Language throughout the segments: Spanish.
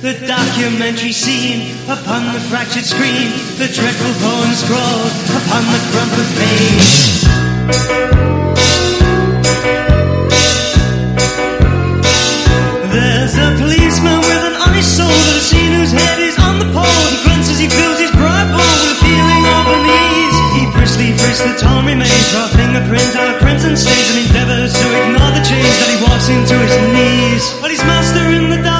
the documentary scene upon the fractured screen, the dreadful poem scrawled upon the crumpled page. There's a policeman with an honest soul that has seen whose head is on the pole. He grunts as he fills his pride bowl with a feeling of unease. He briskly frisks the torn remains, draw fingerprints out of crimson stains, and endeavors to ignore the change that he walks into his knees. But his master in the dark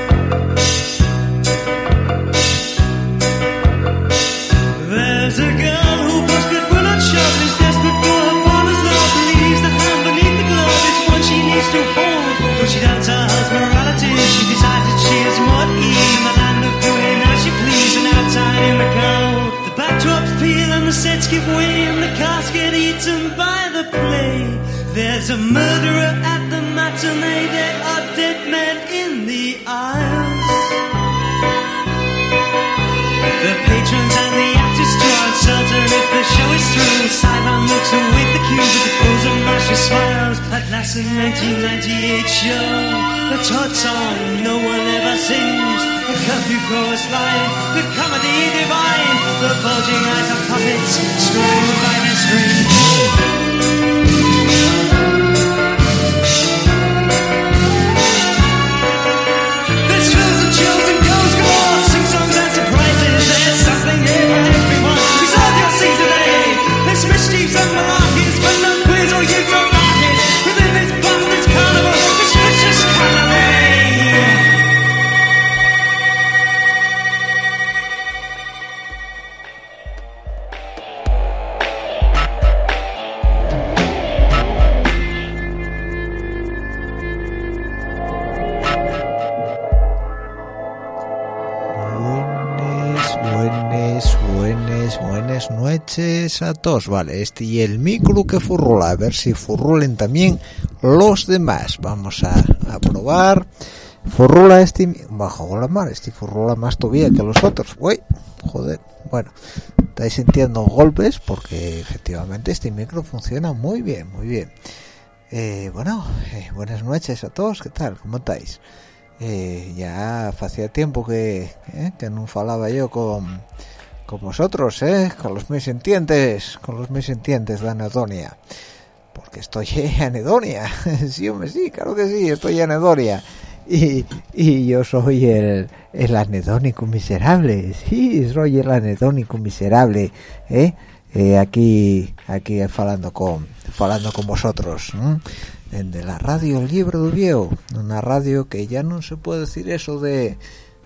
To hold. Though she doubts her morality, she decides that she is more in the land of doing as she please and outside in the cold. The backdrops peel and the sets give way and the cast get eaten by the play. There's a murderer at the matinee. There are dead men in the aisles. The patrons and the actors draw uncertain if the show is through. Sideline looks await the cue with the rushes smiles. At last, in 1998 show, the Todd song no one ever sings. The curfew chorus line, the comedy divine, the bulging eyes of puppets, screwing by the strings. There's thrills and todos. Vale, este y el micro que furrula, a ver si furrulen también los demás. Vamos a, probar. Furrula este, bajo la mar, este furrula más todavía que los otros. Uy, joder. Bueno, estáis sintiendo golpes porque efectivamente este micro funciona muy bien, muy bien. Eh, bueno, eh, buenas noches a todos, ¿qué tal? ¿Cómo estáis? Eh, ya hacía tiempo que, que no falaba yo con, con vosotros, eh, con los mis entientes, con los mis entientes de anedonia. Porque estoy anedonia, sí, hombre, sí, claro que sí, estoy en anedonia. Y, y yo soy el, el anedónico miserable, sí, soy el anedónico miserable, eh, eh, aquí, aquí falando con, falando con vosotros, ¿m? de la radio El del Viejo, una radio que ya no se puede decir eso de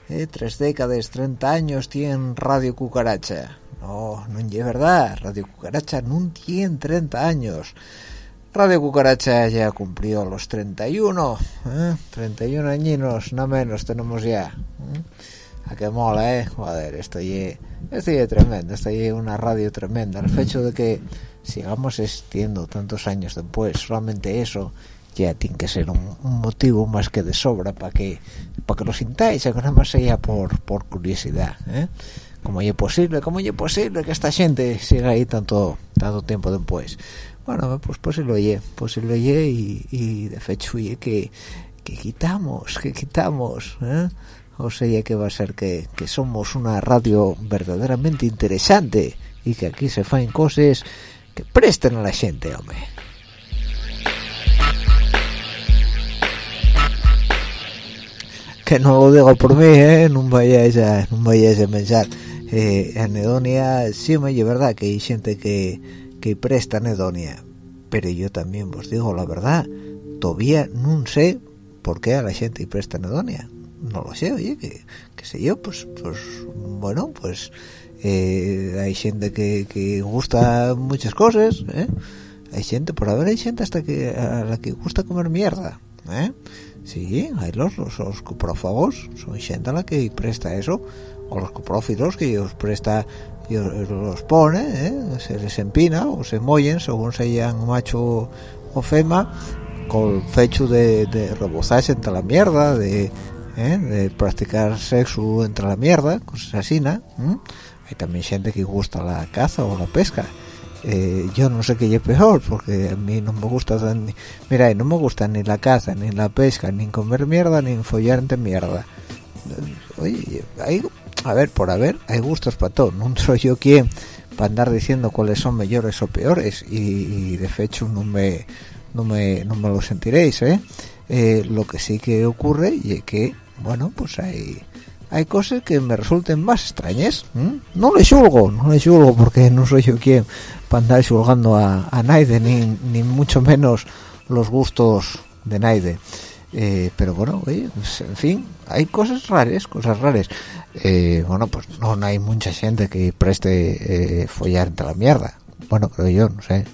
eh, tres décadas, 30 años tiene Radio Cucaracha. No, no es verdad, Radio Cucaracha no tiene 30 años. Radio Cucaracha ya cumplió los 31, ¿eh? 31 añinos, no menos tenemos ya. ¿eh? A que mola, eh, joder, esto es esto ye tremendo, esto es una radio tremenda. El hecho de que sigamos existiendo tantos años después, solamente eso ya tiene que ser un, motivo más que de sobra para que para que lo sintáis, aunque nada más sea por, por curiosidad, ¿eh? ¿Cómo es posible? ¿Cómo es posible que esta gente siga ahí tanto tanto tiempo después? Bueno, pues lo oye, lo oye y, y de hecho que, que quitamos, que quitamos, ¿eh? o sea que va a ser que, que somos una radio verdaderamente interesante y que aquí se faen cosas que presten a la gente, hombre. Que no lo digo por mí, ¿eh? no vayáis a, no vayáis a pensar. Eh, anedonia, sí, me verdad que hay gente que, que presta anedonia, pero yo también os digo la verdad, todavía no sé por qué a la gente presta anedonia. No lo sé, oye, que, que sé yo, pues, pues, bueno, pues eh, hay gente que, que gusta muchas cosas, ¿eh? Hay gente, por haber hay gente hasta que a la que gusta comer mierda, ¿eh? Sí, hay los, los, son gente a la que presta eso, o los coprófilos que os presta y los pone, ¿eh? se les empina o se mollen según sean macho o fema, con fecho de, de rebozarse entre la mierda, de, ¿eh? de practicar sexo entre la mierda, cosas así, ¿no? Hay también gente que gusta la caza o la pesca eh, yo no sé qué es peor porque a mí no me gusta tan, mira no me gusta ni la caza ni la pesca ni comer mierda ni follar entre mierda oye a ver por haber hay gustos para todo no soy yo quien para andar diciendo cuáles son mejores o peores y, de hecho no me no me no me lo sentiréis ¿eh? ¿eh? lo que sí que ocurre y que bueno pues hay hay cosas que me resulten más extrañas no le juzgo no le juzgo porque no soy yo quien para andar juzgando a, a Naide ni, ni mucho menos los gustos de Naide. Eh, pero bueno oye, pues, en fin hay cosas raras cosas raras eh, bueno pues no, hay mucha gente que preste eh, follar entre la mierda bueno creo yo no sé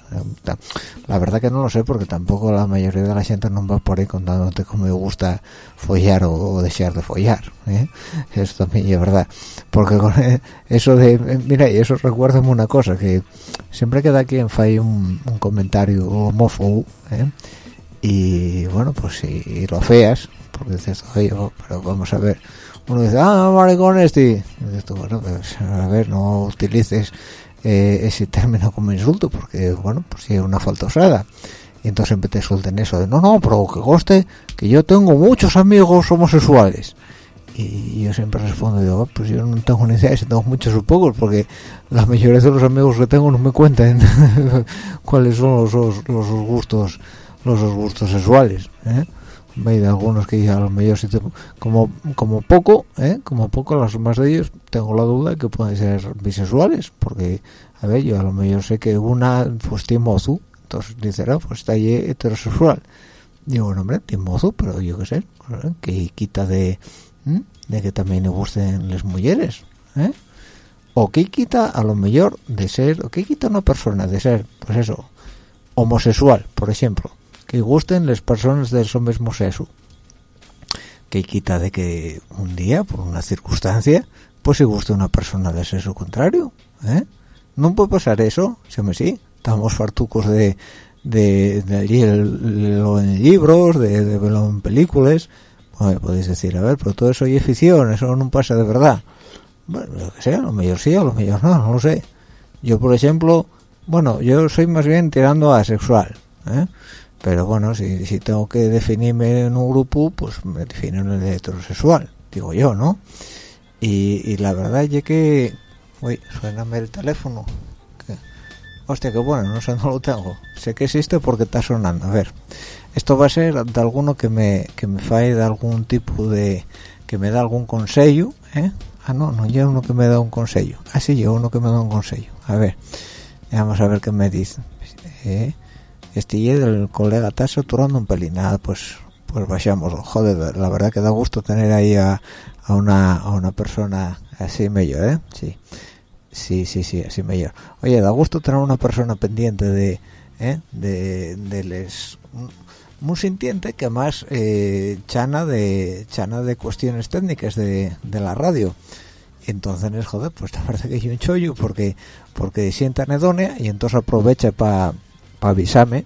la verdad que no lo sé porque tampoco la mayoría de la gente no va por ahí contándote cómo me gusta follar o, desear de follar ¿eh? eso también es verdad porque con eso de mira y eso recuérdame una cosa que siempre queda aquí en fai un, comentario homófobo ¿eh? y bueno pues si lo feas porque dices oye oh, pero vamos a ver uno dice ah maricón este y dices bueno pues a ver no utilices eh, ese término como insulto porque bueno pues si es una falta osada y entonces siempre te suelten eso de no no pero que coste que yo tengo muchos amigos homosexuales y yo siempre respondo digo oh, pues yo no tengo ni idea si tengo muchos o pocos porque la mayoría de los amigos que tengo no me cuentan cuáles son los, los, gustos los gustos sexuales ¿eh? Hay algunos que a lo mejor como como poco ¿eh? como poco los más de ellos tengo la duda que pueden ser bisexuales porque a ver yo a lo mejor sé que una pues tiene mozo entonces dice no, pues está heterosexual digo bueno, hombre tiene mozo pero yo qué sé que quita de de que también le gusten las mujeres ¿eh? o que quita a lo mejor de ser o que quita una persona de ser pues eso homosexual por ejemplo que gusten las personas del mismo sexo. Que quita de que un día por una circunstancia pues se guste una persona de sexo contrario ¿eh? no puede pasar eso se me sí. Estamos fartucos de de, de, en libros de, de verlo en películas. Podéis decir a ver pero todo eso es ficción eso no pasa de verdad. Bueno lo que sea lo mejor sí a lo mejor no no lo sé. Yo por ejemplo bueno yo soy más bien tirando a asexual ¿eh? Pero bueno si, si tengo que definirme en un grupo pues me defino en el heterosexual digo yo no y, la verdad es que uy suéname el teléfono. Hostia que bueno no sé no lo tengo. Sé que existe porque está sonando. A ver esto va a ser de alguno que me que me fae de algún tipo de que me da algún consejo ¿eh? ah no no yo uno que me da un consejo. Ah sí yo uno que me da un consejo. A ver vamos a ver qué me dice. ¿Eh? Este del colega está saturando un pelín nada pues pues vayamos. Joder la verdad que da gusto tener ahí a, a una a una persona así mejor eh sí. Sí sí sí así mejor oye da gusto tener una persona pendiente de ¿eh? de, de les muy sintiente que más eh, chana de chana de cuestiones técnicas de, de la radio. Entonces joder pues la verdad que hay un chollo porque porque sienta anedonia y entonces aprovecha para pa avisarme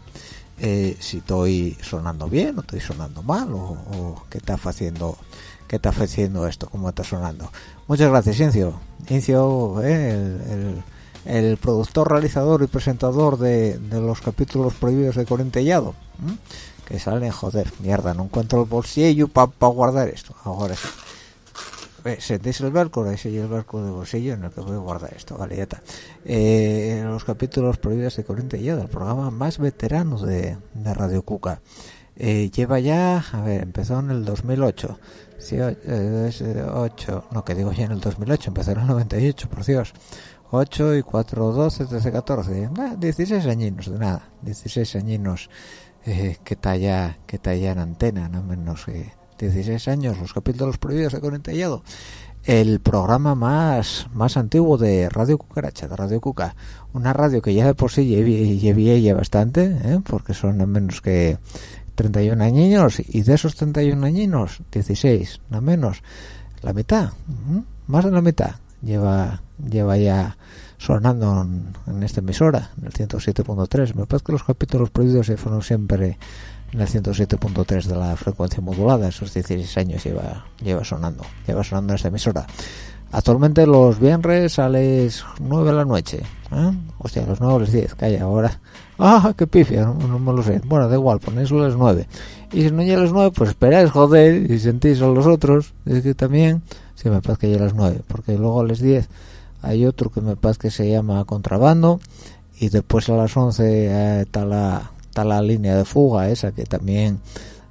eh, si estoy sonando bien o estoy sonando mal o, qué está haciendo qué está haciendo esto cómo está sonando. Muchas gracias Incio. Incio eh, el, productor realizador y presentador de, los capítulos prohibidos de Corintellado que salen joder mierda no encuentro el bolsillo para guardar esto. Ahora sí ¿Sentís el barco? Ese es el barco de bolsillo en el que voy a guardar esto, vale, ya está. Eh, los capítulos prohibidos de Corriente y el programa más veterano de, Radio Cuca. Eh, lleva ya, a ver, empezó en el 2008. Sí, eh, 8, no, que digo ya en el 2008, empezó en el 98, por Dios. 8 y 4, 12, 13, 14, 16 añinos de nada, 16 añinos eh, que ya, que ya en antena, no menos que 16 años, los capítulos prohibidos de Conentellado, el programa más más antiguo de Radio Cucaracha, de Radio Cuca, una radio que ya de por sí llevé bastante, ¿eh? porque son no menos que 31 añinos, y de esos 31 añinos, 16, no menos, la mitad, más de la mitad, lleva lleva ya sonando en, en esta emisora, en el 107.3. Me parece que los capítulos prohibidos se fueron siempre en el 107.3 de la frecuencia modulada, esos 16 años lleva, lleva sonando, lleva sonando esta emisora. Actualmente los viernes a las 9 de la noche, ¿eh? hostia, los 9 a las 10, calla, ahora, ah, qué pifia, no, me lo sé, bueno, da igual, ponéis a las 9, y si no llega a las 9, pues esperáis, joder, y sentís a los otros, es que también, sí, me parece que llega a las 9, porque luego a las 10 hay otro que me parece que se llama contrabando, y después a las 11 eh, está la está la línea de fuga esa que también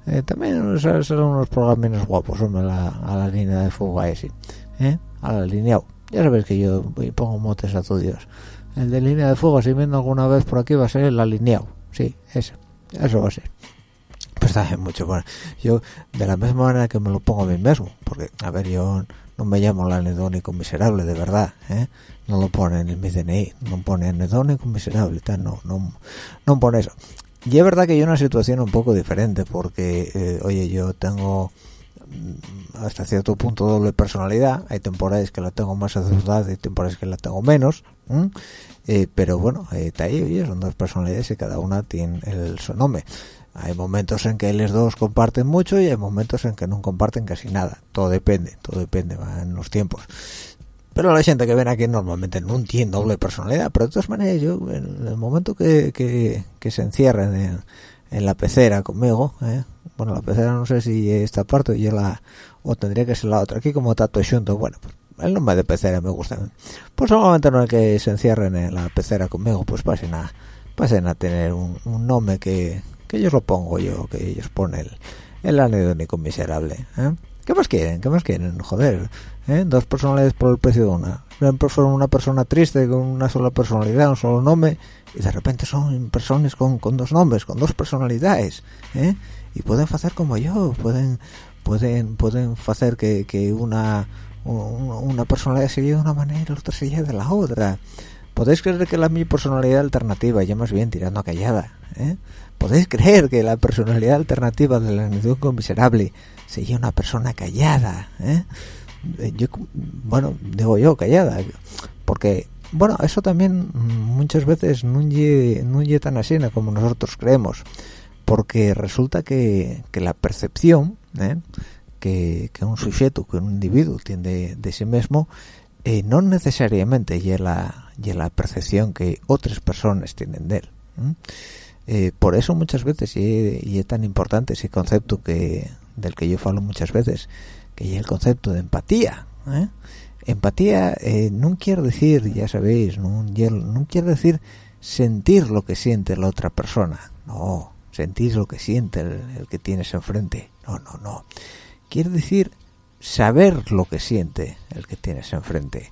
eh, también son unos programas guapos hombre la, a la línea de fuga ese ¿eh? al alineado ya sabes que yo pongo motes a tu Dios. El de línea de fuga si viendo alguna vez por aquí va a ser el alineado sí ese. Eso va a ser. Pues también mucho bueno yo de la misma manera que me lo pongo a mí mismo porque a ver yo no me llamo la anedónico miserable de verdad ¿eh? no lo pone en mi DNI no pone anedónico miserable tal, no no no pone eso y es verdad que yo una situación un poco diferente, porque, eh, oye, yo tengo mm, hasta cierto punto doble personalidad. Hay temporadas que la tengo más acertada y temporadas que la tengo menos. Eh, pero bueno, eh, ahí, oye, son dos personalidades y cada una tiene el su nombre. Hay momentos en que los dos comparten mucho y hay momentos en que no comparten casi nada. Todo depende, todo depende, va en los tiempos pero la gente que ven aquí normalmente no tiene doble personalidad pero de todas maneras yo en el momento que, que, se encierren en, en, la pecera conmigo ¿eh? bueno la pecera no sé si esta parte yo la o tendría que ser la otra aquí como tato junto bueno pues el nombre de pecera me gusta pues solamente no es que se encierren en la pecera conmigo pues pasen a pasen a tener un, nombre que, que ellos lo pongo yo que ellos ponen el, el anedónico miserable ¿eh? ¿Qué más quieren? ¿Qué más quieren? Joder, ¿eh? dos personalidades por el precio de una. Siempre fueron una persona triste con una sola personalidad, un solo nombre, y de repente son personas con, con dos nombres, con dos personalidades, ¿eh? y pueden hacer como yo, pueden pueden pueden hacer que, que una una personalidad se lleve de una manera y la otra se lleve de la otra. Podéis creer que la mi personalidad alternativa, ya más bien tirando a callada, ¿eh? podéis creer que la personalidad alternativa de la nación miserable sería una persona callada ¿eh? Yo bueno digo yo callada porque bueno eso también muchas veces no es tan así como nosotros creemos porque resulta que, que la percepción ¿eh? que, que, un sujeto que un individuo tiene de, sí mismo eh, no necesariamente lleva la, la percepción que otras personas tienen de él eh, por eso muchas veces y, es tan importante ese concepto que del que yo falo muchas veces que es el concepto de empatía ¿eh? empatía eh, no quiere decir ya sabéis no, quiere decir sentir lo que siente la otra persona no sentir lo que siente el, que tienes enfrente no no no quiere decir saber lo que siente el que tienes enfrente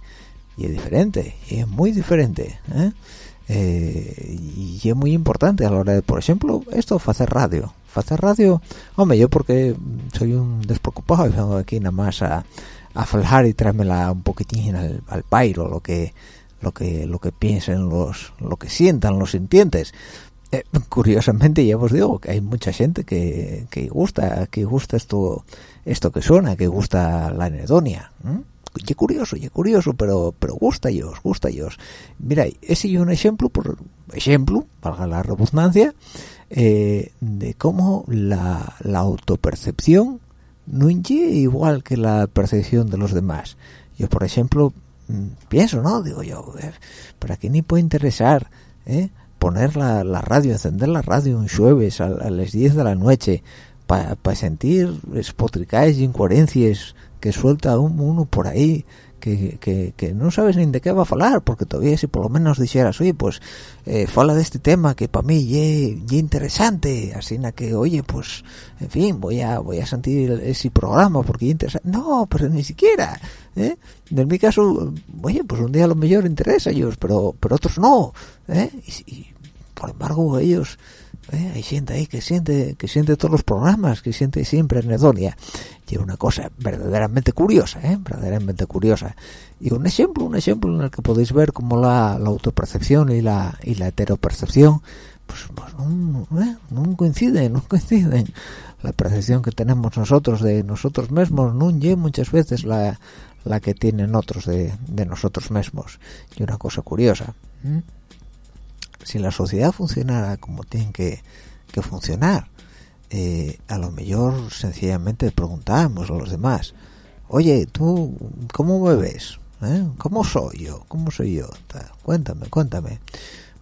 y es diferente es muy diferente ¿eh? Eh, y es muy importante a la hora de, por ejemplo, esto, hacer radio. Hacer radio, hombre, yo porque soy un despreocupado y vengo aquí nada más a, a y traérmela un poquitín al, al pairo, lo que lo que lo que piensen los lo que sientan los sintientes. Eh, curiosamente ya os digo que hay mucha gente que, que gusta que gusta esto esto que suena que gusta la anedonia y curioso, y curioso, pero pero gusta ellos, gusta ellos. Mira, ese es un ejemplo, por ejemplo, valga la redundancia, eh, de cómo la, la autopercepción no es igual que la percepción de los demás. Yo, por ejemplo, mm, pienso, ¿no? Digo yo, ¿para qué ni puede interesar eh? poner la, la, radio, encender la radio un jueves a, las 10 de la noche para sentir espotricales y incoherencias que suelta uno por ahí que, que, que, no sabes ni de qué va a hablar porque todavía si por lo menos dijeras oye pues eh, fala de este tema que para mí es interesante así na que oye pues en fin voy a voy a sentir ese programa porque es interesante no pero ni siquiera ¿eh? en mi caso oye pues un día lo mejor interesa ellos pero pero otros no ¿eh? y por embargo ellos ¿Eh? hay gente ahí que siente que siente todos los programas que siente siempre anedonia y una cosa verdaderamente curiosa ¿eh? verdaderamente curiosa y un ejemplo un ejemplo en el que podéis ver cómo la, la autopercepción y la y la heteropercepción pues, pues no, ¿eh? no, coinciden no coinciden la percepción que tenemos nosotros de nosotros mismos no es muchas veces la, la que tienen otros de, de nosotros mismos y una cosa curiosa si la sociedad funcionara como tiene que, que funcionar, eh, a lo mejor sencillamente preguntamos a los demás, oye, tú, ¿cómo me ves? ¿Eh? ¿Cómo soy yo? ¿Cómo soy yo? Cuéntame, cuéntame.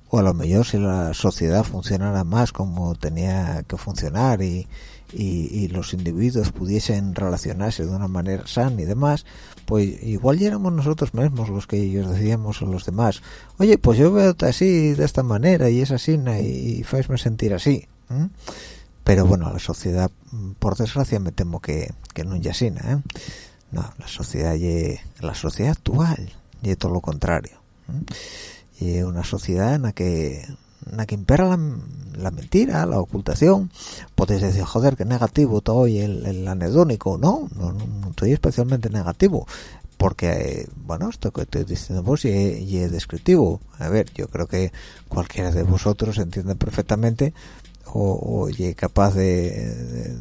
O a lo mejor si la sociedad funcionara más como tenía que funcionar y, y los individuos pudiesen relacionarse de una manera sana y demás, pues igual ya éramos nosotros mismos los que ellos decíamos a los demás, oye, pues yo veo así, de esta manera, y es así, y, y sentir así. Pero bueno, la sociedad, por desgracia, me temo que, no es así. No, la sociedad, y la sociedad actual, y todo lo contrario. Y una sociedad en la que la que impera la, mentira, la ocultación, podéis decir, joder, que negativo todo y el, el anedónico, no, no, no, estoy especialmente negativo, porque, bueno, esto que estoy diciendo vos y, y es descriptivo. A ver, yo creo que cualquiera de vosotros entiende perfectamente o, o y capaz de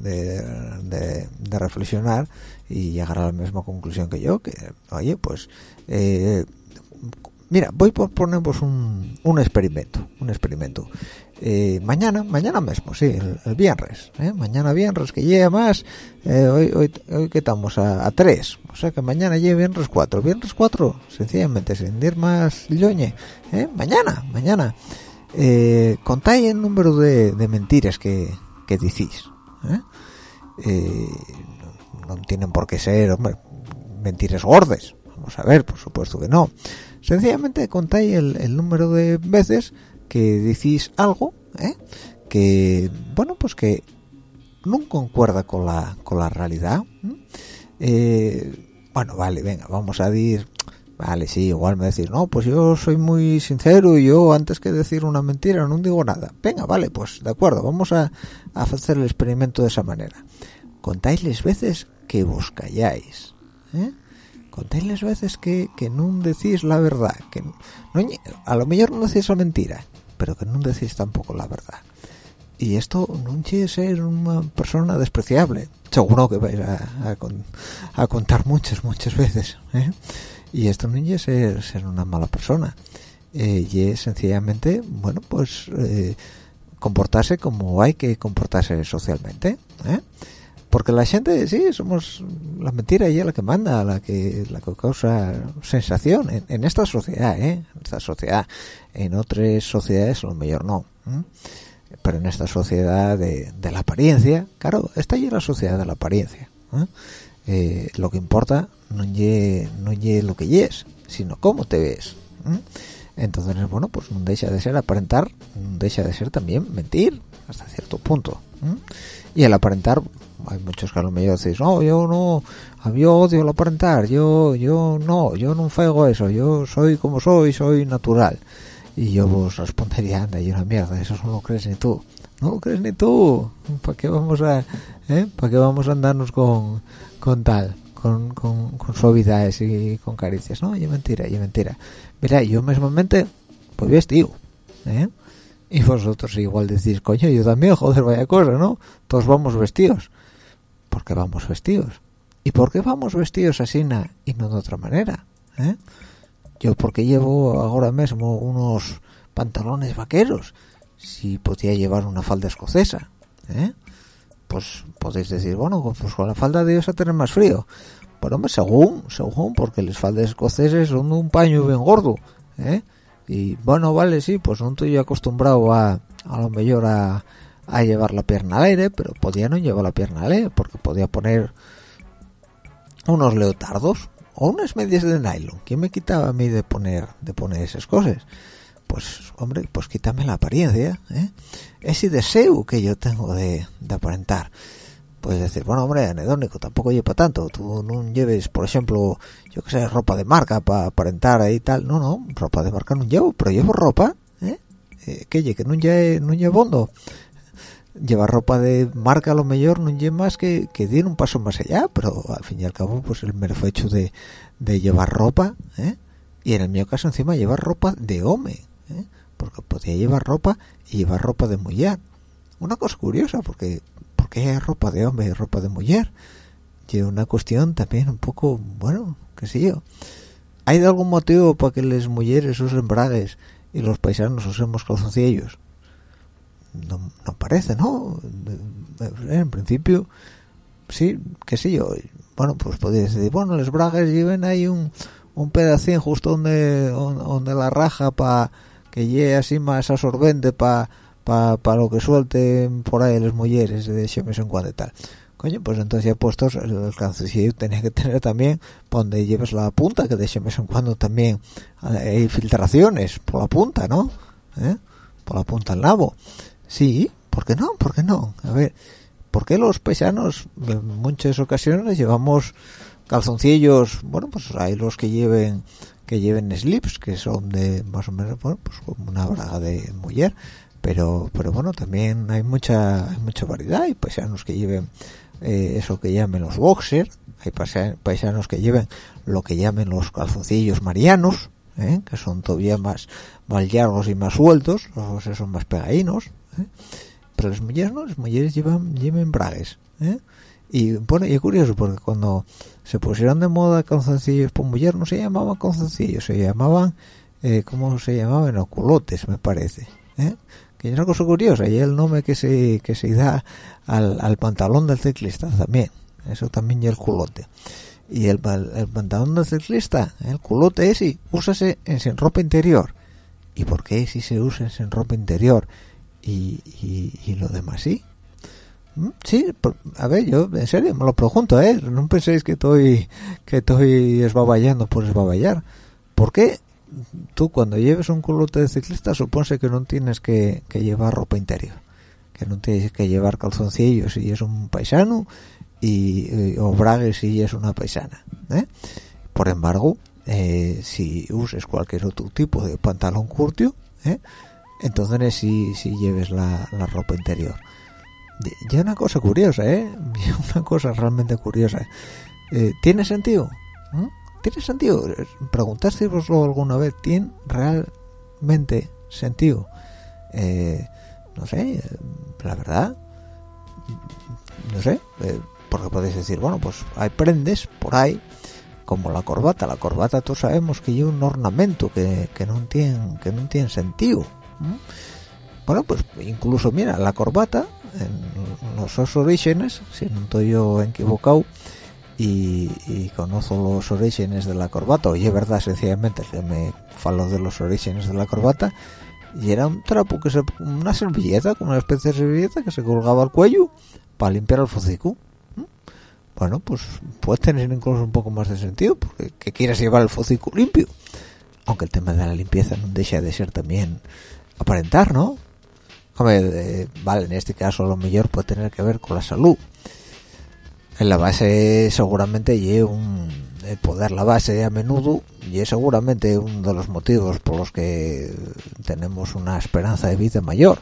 de, de, de, reflexionar y llegar a la misma conclusión que yo, que, oye, pues, eh, mira voy por ponervos un, un experimento un experimento eh, mañana mañana mismo sí el, viernes ¿eh? mañana viernes que llega más eh, hoy, hoy hoy que estamos a, a 3 o sea que mañana llega viernes 4 viernes 4 sencillamente sin ir más lloñe mañana mañana contáis el número de, de mentiras que, que decís no, no tienen por qué ser hombre, mentiras gordes vamos a ver por supuesto que no sencillamente contáis el, número de veces que decís algo ¿eh? que bueno pues que no concuerda con la con la realidad eh, bueno vale venga vamos a decir vale sí igual me decís no pues yo soy muy sincero y yo antes que decir una mentira no digo nada venga vale pues de acuerdo vamos a, a hacer el experimento de esa manera contáis las veces que vos calláis ¿eh? Contéis las veces que, que no decís la verdad que no, a lo mejor no decís la mentira pero que no decís tampoco la verdad y esto no quiere ser una persona despreciable seguro que vais a, a, a contar muchas muchas veces ¿eh? y esto no quiere ser, ser una mala persona eh, y es sencillamente bueno pues eh, comportarse como hay que comportarse socialmente ¿eh? Porque la gente sí somos la mentira es la que manda la que la que causa sensación en, en esta sociedad ¿eh? en esta sociedad en otras sociedades a lo mejor no ¿eh? pero en esta sociedad de, de, la apariencia claro esta ya es la sociedad de la apariencia ¿eh? Eh, lo que importa no es no lo que es sino cómo te ves entonces bueno pues no deja de ser aparentar no deja de ser también mentir hasta cierto punto y el aparentar hay muchos que a lo mejor decís no yo no yo odio el aparentar yo yo no yo no fego eso yo soy como soy soy natural y yo vos respondería anda y una mierda eso no lo crees ni tú no lo crees ni tú para qué vamos a eh? para qué vamos a andarnos con con tal con, con, con suavidades y con caricias no y mentira y mentira. Mira yo mismamente pues vestido ¿eh? y vosotros igual decís coño yo también joder vaya cosa no todos vamos vestidos porque vamos vestidos ¿y por qué vamos vestidos así y no de otra manera? ¿eh? Yo porque llevo ahora mismo unos pantalones vaqueros si podía llevar una falda escocesa, ¿eh? pues podéis decir, bueno, pues con la falda de a tener más frío. Bueno, según, según, porque las faldas escoceses son un paño bien gordo, ¿eh? Y bueno, vale, sí, pues no estoy acostumbrado a, a lo mejor a, a llevar la pierna al aire, pero podía no llevar la pierna al aire, porque podía poner unos leotardos o unas medias de nylon. ¿Quién me quitaba a mí de poner, de poner esas cosas? pues hombre, pues quítame la apariencia, ¿eh? ese deseo que yo tengo de, aparentar. Puedes decir, bueno, hombre, anedónico, tampoco llevo tanto. Tú no lleves, por ejemplo, yo que sé, ropa de marca para aparentar ahí tal. No, no, ropa de marca no llevo, pero llevo ropa, ¿eh? eh que que no lleve, no llevo bondo. Llevar ropa de marca a lo mejor no lleva más que, que dir un paso más allá, pero al fin y al cabo, pues el mero hecho de, de llevar ropa, ¿eh? y en el mío caso encima llevar ropa de hombre, ¿eh? porque podía llevar ropa y llevar ropa de mujer una cosa curiosa porque porque hay ropa de hombre y ropa de mujer y una cuestión también un poco bueno qué sé yo hay de algún motivo para que las mujeres usen bragues y los paisanos usemos calzoncillos no, no parece no en principio sí qué sé yo. Bueno pues podría decir bueno los bragues lleven ahí un un pedacín justo donde donde la raja para que llegue así más absorbente para pa, lo que suelten por ahí las mujeres de ese mes en cuando y tal. Coño pues entonces ya puestos el, el tenía que tener también donde lleves la punta que de ese mes en cuando también hay filtraciones por la punta no ¿Eh? por la punta al nabo sí ¿por qué no? ¿por qué no? a ver ¿por qué los paisanos en muchas ocasiones llevamos calzoncillos bueno pues hay los que lleven que lleven slips que son de más o menos bueno, pues como una braga de mujer pero pero bueno también hay mucha hay mucha variedad hay paisanos que lleven eh, eso que llamen los boxers hay paisanos que lleven lo que llamen los calzoncillos marianos ¿eh? que son todavía más más largos y más sueltos o sea, son más pegadinos ¿eh? pero las mujeres no las mujeres llevan lleven bragues y bueno y es curioso porque cuando se pusieron de moda calzoncillos por mujer no se llamaban calzoncillos se llamaban eh, cómo se llamaban oculotes me parece ¿eh? que es una cosa curiosa y el nombre que se que se da al, pantalón del ciclista también eso también y el culote. Y el, el, pantalón del ciclista el culote ese úsase en sin ropa interior. Y por qué si se usa en sin ropa interior y, y, y lo demás sí Mm, sí, a ver, yo en serio me lo pregunto, ¿eh? No penséis que estoy que estoy esbaballando por esbaballar. ¿Por qué tú cuando lleves un culote de ciclista supone que no tienes que, llevar ropa interior? Que no tienes que llevar calzoncillos si es un paisano y, o bragues si es una paisana, ¿eh? Por embargo, eh, si uses cualquier otro tipo de pantalón curtio, ¿eh? Entonces sí, sí lleves la ropa interior ya una cosa curiosa, ¿eh? Una cosa realmente curiosa. Eh, ¿Tiene sentido? ¿Mm? ¿Tiene sentido? Preguntasteoslo alguna vez. ¿Tiene realmente sentido? Eh, no sé, la verdad, no sé, eh, porque podéis decir, bueno, pues hay prendes por ahí, como la corbata. La corbata todos sabemos que lleva un ornamento que, que no tiene sentido. Bueno, pues incluso mira, la corbata en los orígenes, si no estoy yo equivocado, y, conozco los orígenes de la corbata, oye, verdad, sencillamente, que me falo de los orígenes de la corbata, y era un trapo que se, una servilleta, una especie de servilleta que se colgaba al cuello para limpiar el focico. Bueno, pues puede tener incluso un poco más de sentido, porque que quieras llevar el focico limpio. Aunque el tema de la limpieza no deja de ser también aparentar, ¿no? Eh, vale, en este caso lo mejor puede tener que ver con la salud. En la base seguramente y un el poder la base a menudo y es seguramente uno de los motivos por los que tenemos una esperanza de vida mayor.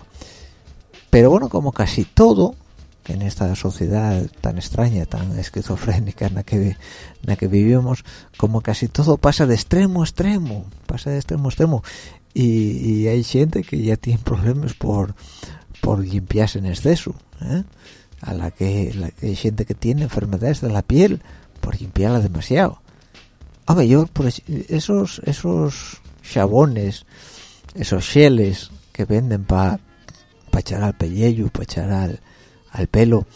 Pero bueno, como casi todo en esta sociedad tan extraña, tan esquizofrénica en la que, en la que vivimos, como casi todo pasa de extremo a extremo, pasa de extremo a extremo y, hay gente que ya tiene problemas por por limpiarse en exceso ¿eh? a la que, hay gente que tiene enfermedades de la piel por limpiarla demasiado hombre yo por esos esos chabones esos sheles que venden para pa echar al pellejo para echar al, al pelo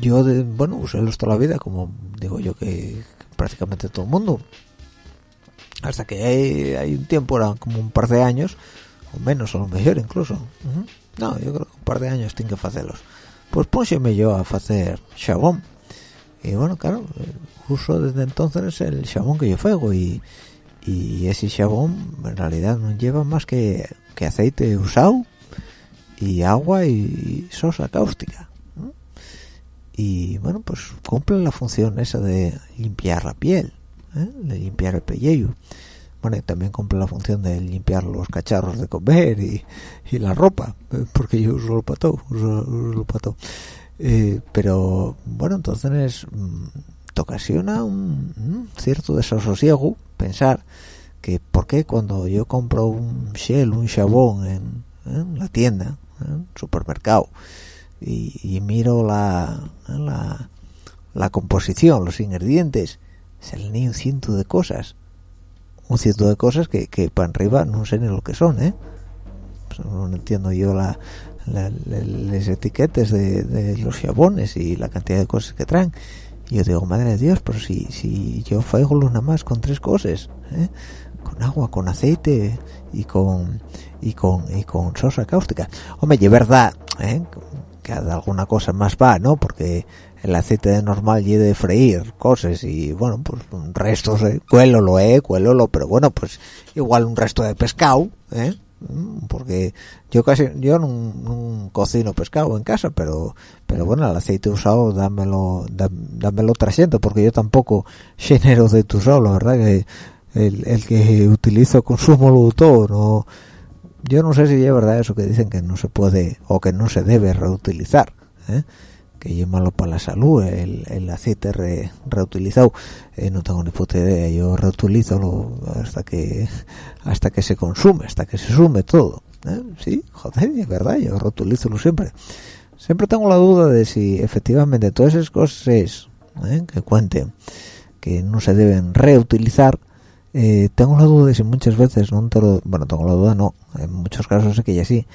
yo de, bueno usé toda la vida como digo yo que prácticamente todo el mundo hasta que hay, hay un tiempo eran como un par de años o menos o lo mejor incluso. No yo creo que un par de años tengo que hacerlos. Pues pónseme yo a hacer chabón y bueno claro uso desde entonces el chabón que yo fuego y, y ese chabón en realidad no lleva más que, que aceite usado y agua y sosa cáustica y bueno pues cumple la función esa de limpiar la piel ¿eh? de limpiar el pellejo bueno también cumple la función de limpiar los cacharros de comer y, la ropa ¿eh? porque yo uso el pato uso, uso eh, pero bueno entonces mm, te ocasiona un, un, cierto desasosiego pensar que por qué cuando yo compro un shell un chabón en, la tienda en supermercado y, miro la, la composición los ingredientes salen ahí un ciento de cosas un ciento de cosas que, que para arriba no sé ni lo que son ¿eh? Pues no entiendo yo la, la, las etiquetas de, los jabones y la cantidad de cosas que traen yo digo madre de dios pero si, si yo fuego nada más con tres cosas ¿eh? con agua con aceite y con y con y con sosa cáustica hombre y verdad ¿eh? que alguna cosa más va no porque el aceite normal y de freír cosas y bueno pues restos de cuelo lo eh cuelo lo pero bueno pues igual un resto de pescado ¿eh? porque yo casi yo no, no, cocino pescado en casa pero pero bueno el aceite usado dámelo dá, dámelo trasiento porque yo tampoco genero de tu usado la verdad que el, el que utilizo consumo todo no yo no sé si es verdad eso que dicen que no se puede o que no se debe reutilizar ¿eh? Que es malo para la salud el, el aceite re, reutilizado eh, no tengo ni puta idea yo reutilizo hasta que hasta que se consume hasta que se sume todo ¿eh? sí joder es verdad yo reutilizo lo siempre siempre tengo la duda de si efectivamente todas esas cosas ¿eh? que cuenten que no se deben reutilizar eh, tengo la duda de si muchas veces no bueno tengo la duda no en muchos casos sé que ya sí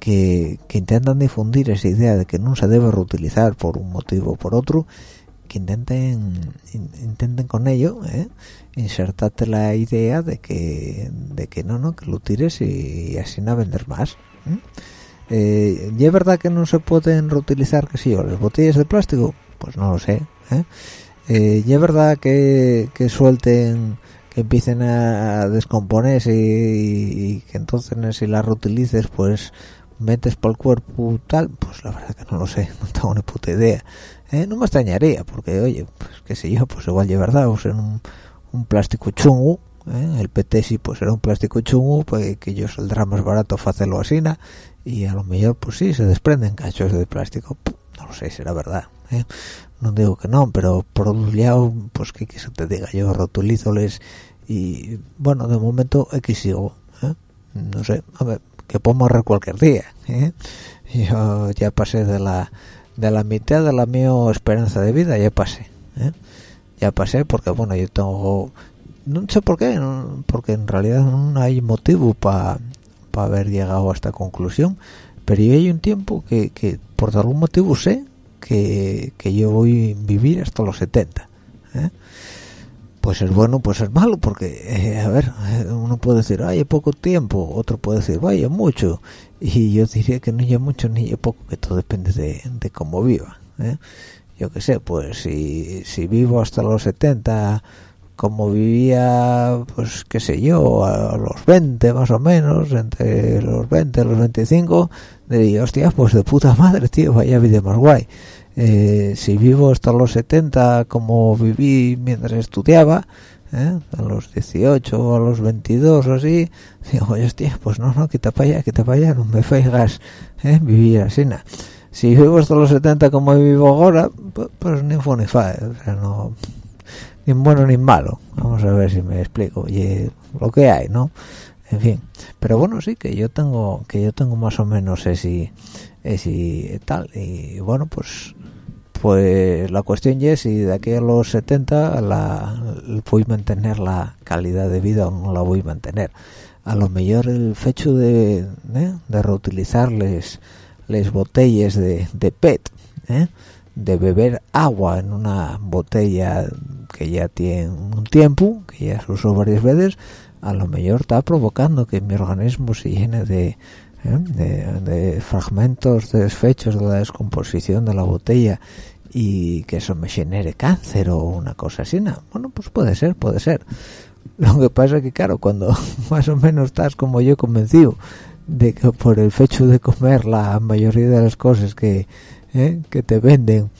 que, que, intentan difundir esa idea de que no se debe reutilizar por un motivo o por otro, que intenten intenten con ello ¿eh? insertarte la idea de que de que no, no, que lo tires y, así no vender más. ¿eh? Eh, ¿Y es verdad que no se pueden reutilizar, que sí, o las botellas de plástico? Pues no lo sé. ¿eh? eh ¿Y es verdad que, que suelten que empiecen a descomponerse y, y, que entonces si las reutilices pues metes por el cuerpo tal pues la verdad que no lo sé no tengo ni puta idea ¿eh? no me extrañaría porque oye pues qué sé yo pues igual de verdad o sea un, un plástico chungo ¿eh? el PT sí pues era un plástico chungo pues que yo saldrá más barato hacerlo así y a lo mejor pues sí se desprenden cachos de plástico no lo sé será verdad ¿eh? no digo que no pero por un lado pues que, que te diga yo rotulizoles y bueno de momento X sigo ¿eh? no sé a ver que puedo morrer cualquier día ¿eh? yo ya pasé de la de la mitad de la mi esperanza de vida ya pasé ¿eh? ya pasé porque bueno yo tengo no sé por qué porque en realidad no hay motivo para pa haber llegado a esta conclusión pero yo hay un tiempo que, que por algún motivo sé que, que yo voy a vivir hasta los 70 ¿eh? Pues es bueno pues es malo porque eh, a ver uno puede decir hay poco tiempo otro puede decir vaya mucho y yo diría que no hay mucho ni poco que todo depende de, de cómo viva ¿eh? yo qué sé pues si, si vivo hasta los 70 como vivía pues qué sé yo a los 20 más o menos entre los 20 y los 25 diría hostia pues de puta madre tío vaya vida más guay eh, si vivo hasta los 70 como viví mientras estudiaba ¿eh? a los 18 o a los 22 o así digo hostia pues no no quita para allá quita para allá no me feigas ¿eh? vivir así nada si vivo hasta los 70 como vivo ahora pues, pues ni fue ni fa o sea no ni bueno ni malo vamos a ver si me explico y lo que hay no en fin pero bueno sí que yo tengo que yo tengo más o menos ese ese tal y bueno pues pues la cuestión es si de aquí a los 70 la, voy a mantener la calidad de vida o no la voy a mantener a lo mejor el hecho de, ¿eh? de reutilizar les, botellas de, de PET ¿eh? de beber agua en una botella que ya tiene un tiempo que ya se usó varias veces a lo mejor está provocando que mi organismo se llene de ¿eh? de, fragmentos desfechos de la descomposición de la botella y que eso me genere cáncer o una cosa así. ¿no? Bueno, pues puede ser, puede ser. Lo que pasa es que, claro, cuando más o menos estás como yo convencido de que por el hecho de comer la mayoría de las cosas que, ¿eh? que te venden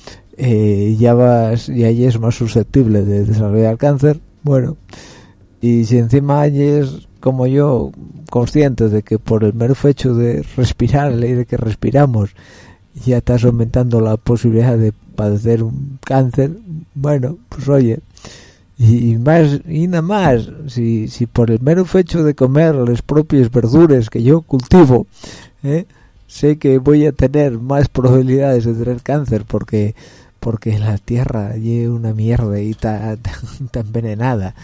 eh, ya vas ya es más susceptible de desarrollar cáncer, bueno, y si encima es como yo consciente de que por el mero hecho de respirar el aire que respiramos ya estás aumentando la posibilidad de padecer un cáncer bueno pues oye y, más y nada más si, si por el mero hecho de comer las propias verduras que yo cultivo ¿eh? sé que voy a tener más probabilidades de tener cáncer porque porque la tierra lleva una mierda y está envenenada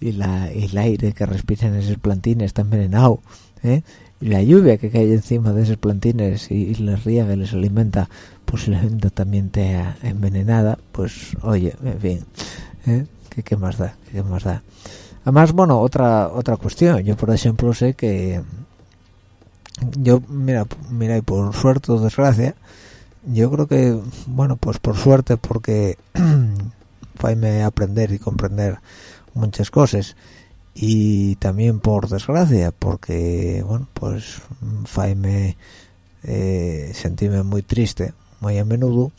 y, la, el aire que respiran esas plantines está envenenado ¿eh? y la lluvia que cae encima de esas plantines y, les riega y les alimenta posiblemente también te envenenada pues oye en fin ¿eh? ¿Qué, ¿Qué, más da qué más da además bueno otra otra cuestión yo por ejemplo sé que yo mira mira y por suerte o desgracia yo creo que bueno pues por suerte porque me aprender y comprender muchas cosas. Y también por desgracia porque bueno pues faime eh, muy triste muy a menudo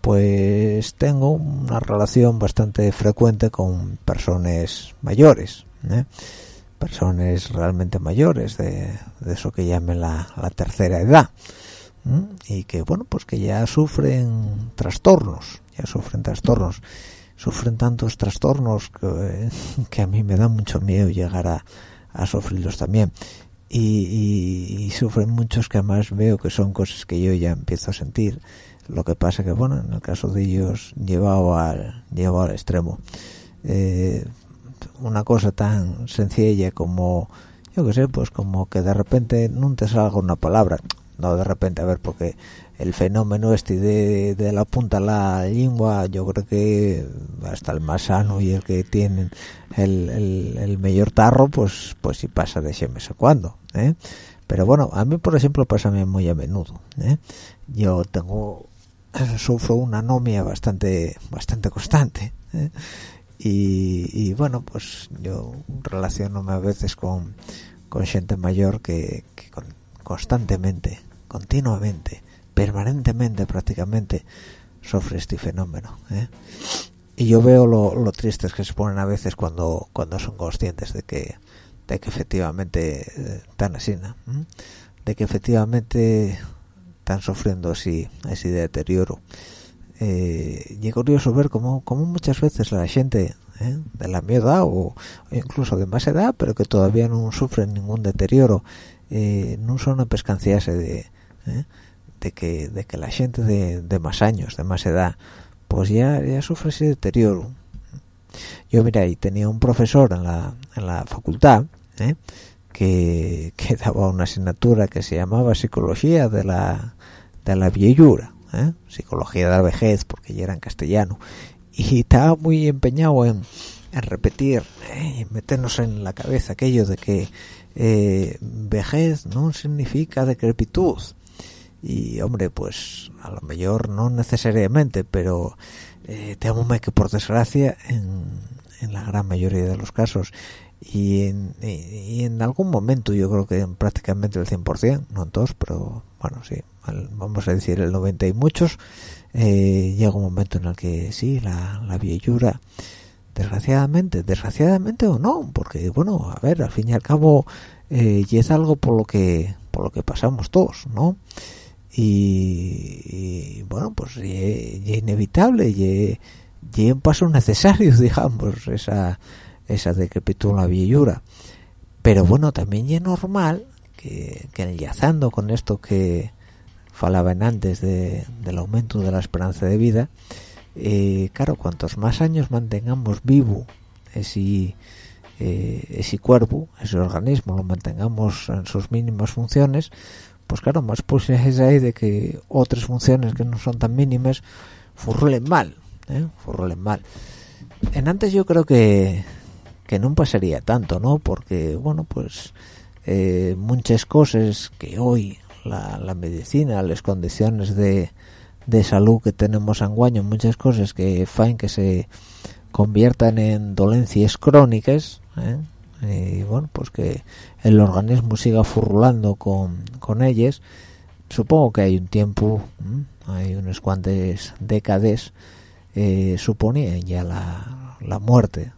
pues tengo una relación bastante frecuente con personas mayores ¿eh? personas realmente mayores de, eso que llamen la, tercera edad y que bueno pues que ya sufren trastornos ya sufren trastornos sufren tantos trastornos que, a mí me da mucho miedo llegar a, sufrirlos también. Y, sufren muchos que además veo que son cosas que yo ya empiezo a sentir. Lo que pasa que bueno en el caso de ellos llevado al llevado al extremo. Eh, una cosa tan sencilla como yo que sé pues como que de repente no te salga una palabra. No de repente a ver porque el fenómeno este de, la punta a la lengua yo creo que hasta el más sano y el que tiene el, el, el mayor tarro pues pues si pasa de ese mes cuando ¿eh? pero bueno a mí por ejemplo pasa muy a menudo ¿eh? yo tengo sufro una anomia bastante bastante constante ¿eh? y, bueno pues yo relaciono a veces con con gente mayor que, que constantemente continuamente permanentemente prácticamente sufre este fenómeno ¿eh? y yo veo lo, tristes que se ponen a veces cuando cuando son conscientes de que de que efectivamente eh, están así de que efectivamente están sufriendo así ese deterioro eh, y es curioso ver cómo, cómo muchas veces la gente ¿eh? de la mi edad o, incluso de más edad pero que todavía no sufren ningún deterioro no son a de de que de que la gente de, más años de más edad pues ya ya sufre ese deterioro yo mira y tenía un profesor en la, en la facultad ¿eh? que, que, daba una asignatura que se llamaba psicología de la de la ¿eh? psicología de la vejez porque ya era en castellano y estaba muy empeñado en, en repetir ¿eh? meternos en la cabeza aquello de que vejez no significa decrepitud y hombre pues a lo mejor no necesariamente pero eh, temo que por desgracia en, en, la gran mayoría de los casos y en, y, en algún momento yo creo que en prácticamente el 100% no en todos pero bueno sí vamos a decir el 90 y muchos eh, llega un momento en el que sí la, la viejura desgraciadamente desgraciadamente o no porque bueno a ver al fin y al cabo eh, y es algo por lo que por lo que pasamos todos no y, bueno pues es inevitable y, y un paso necesario digamos esa esa la viejura pero bueno también es normal que, enlazando con esto que falaban antes del aumento de la esperanza de vida eh, claro cuantos más años mantengamos vivo ese eh, ese cuerpo ese organismo lo mantengamos en sus mínimas funciones pues claro más posibilidades hay de que otras funciones que no son tan mínimas furrulen mal ¿eh? furrulen mal en antes yo creo que que no pasaría tanto no porque bueno pues eh, muchas cosas que hoy la, medicina, las condiciones de, de, salud que tenemos en guaño, muchas cosas que hacen que se conviertan en dolencias crónicas, ¿eh? Y bueno, pues que el organismo siga furrulando con, con ellas, supongo que hay un tiempo, hay unas cuantas décadas, eh, suponían ya la, la muerte.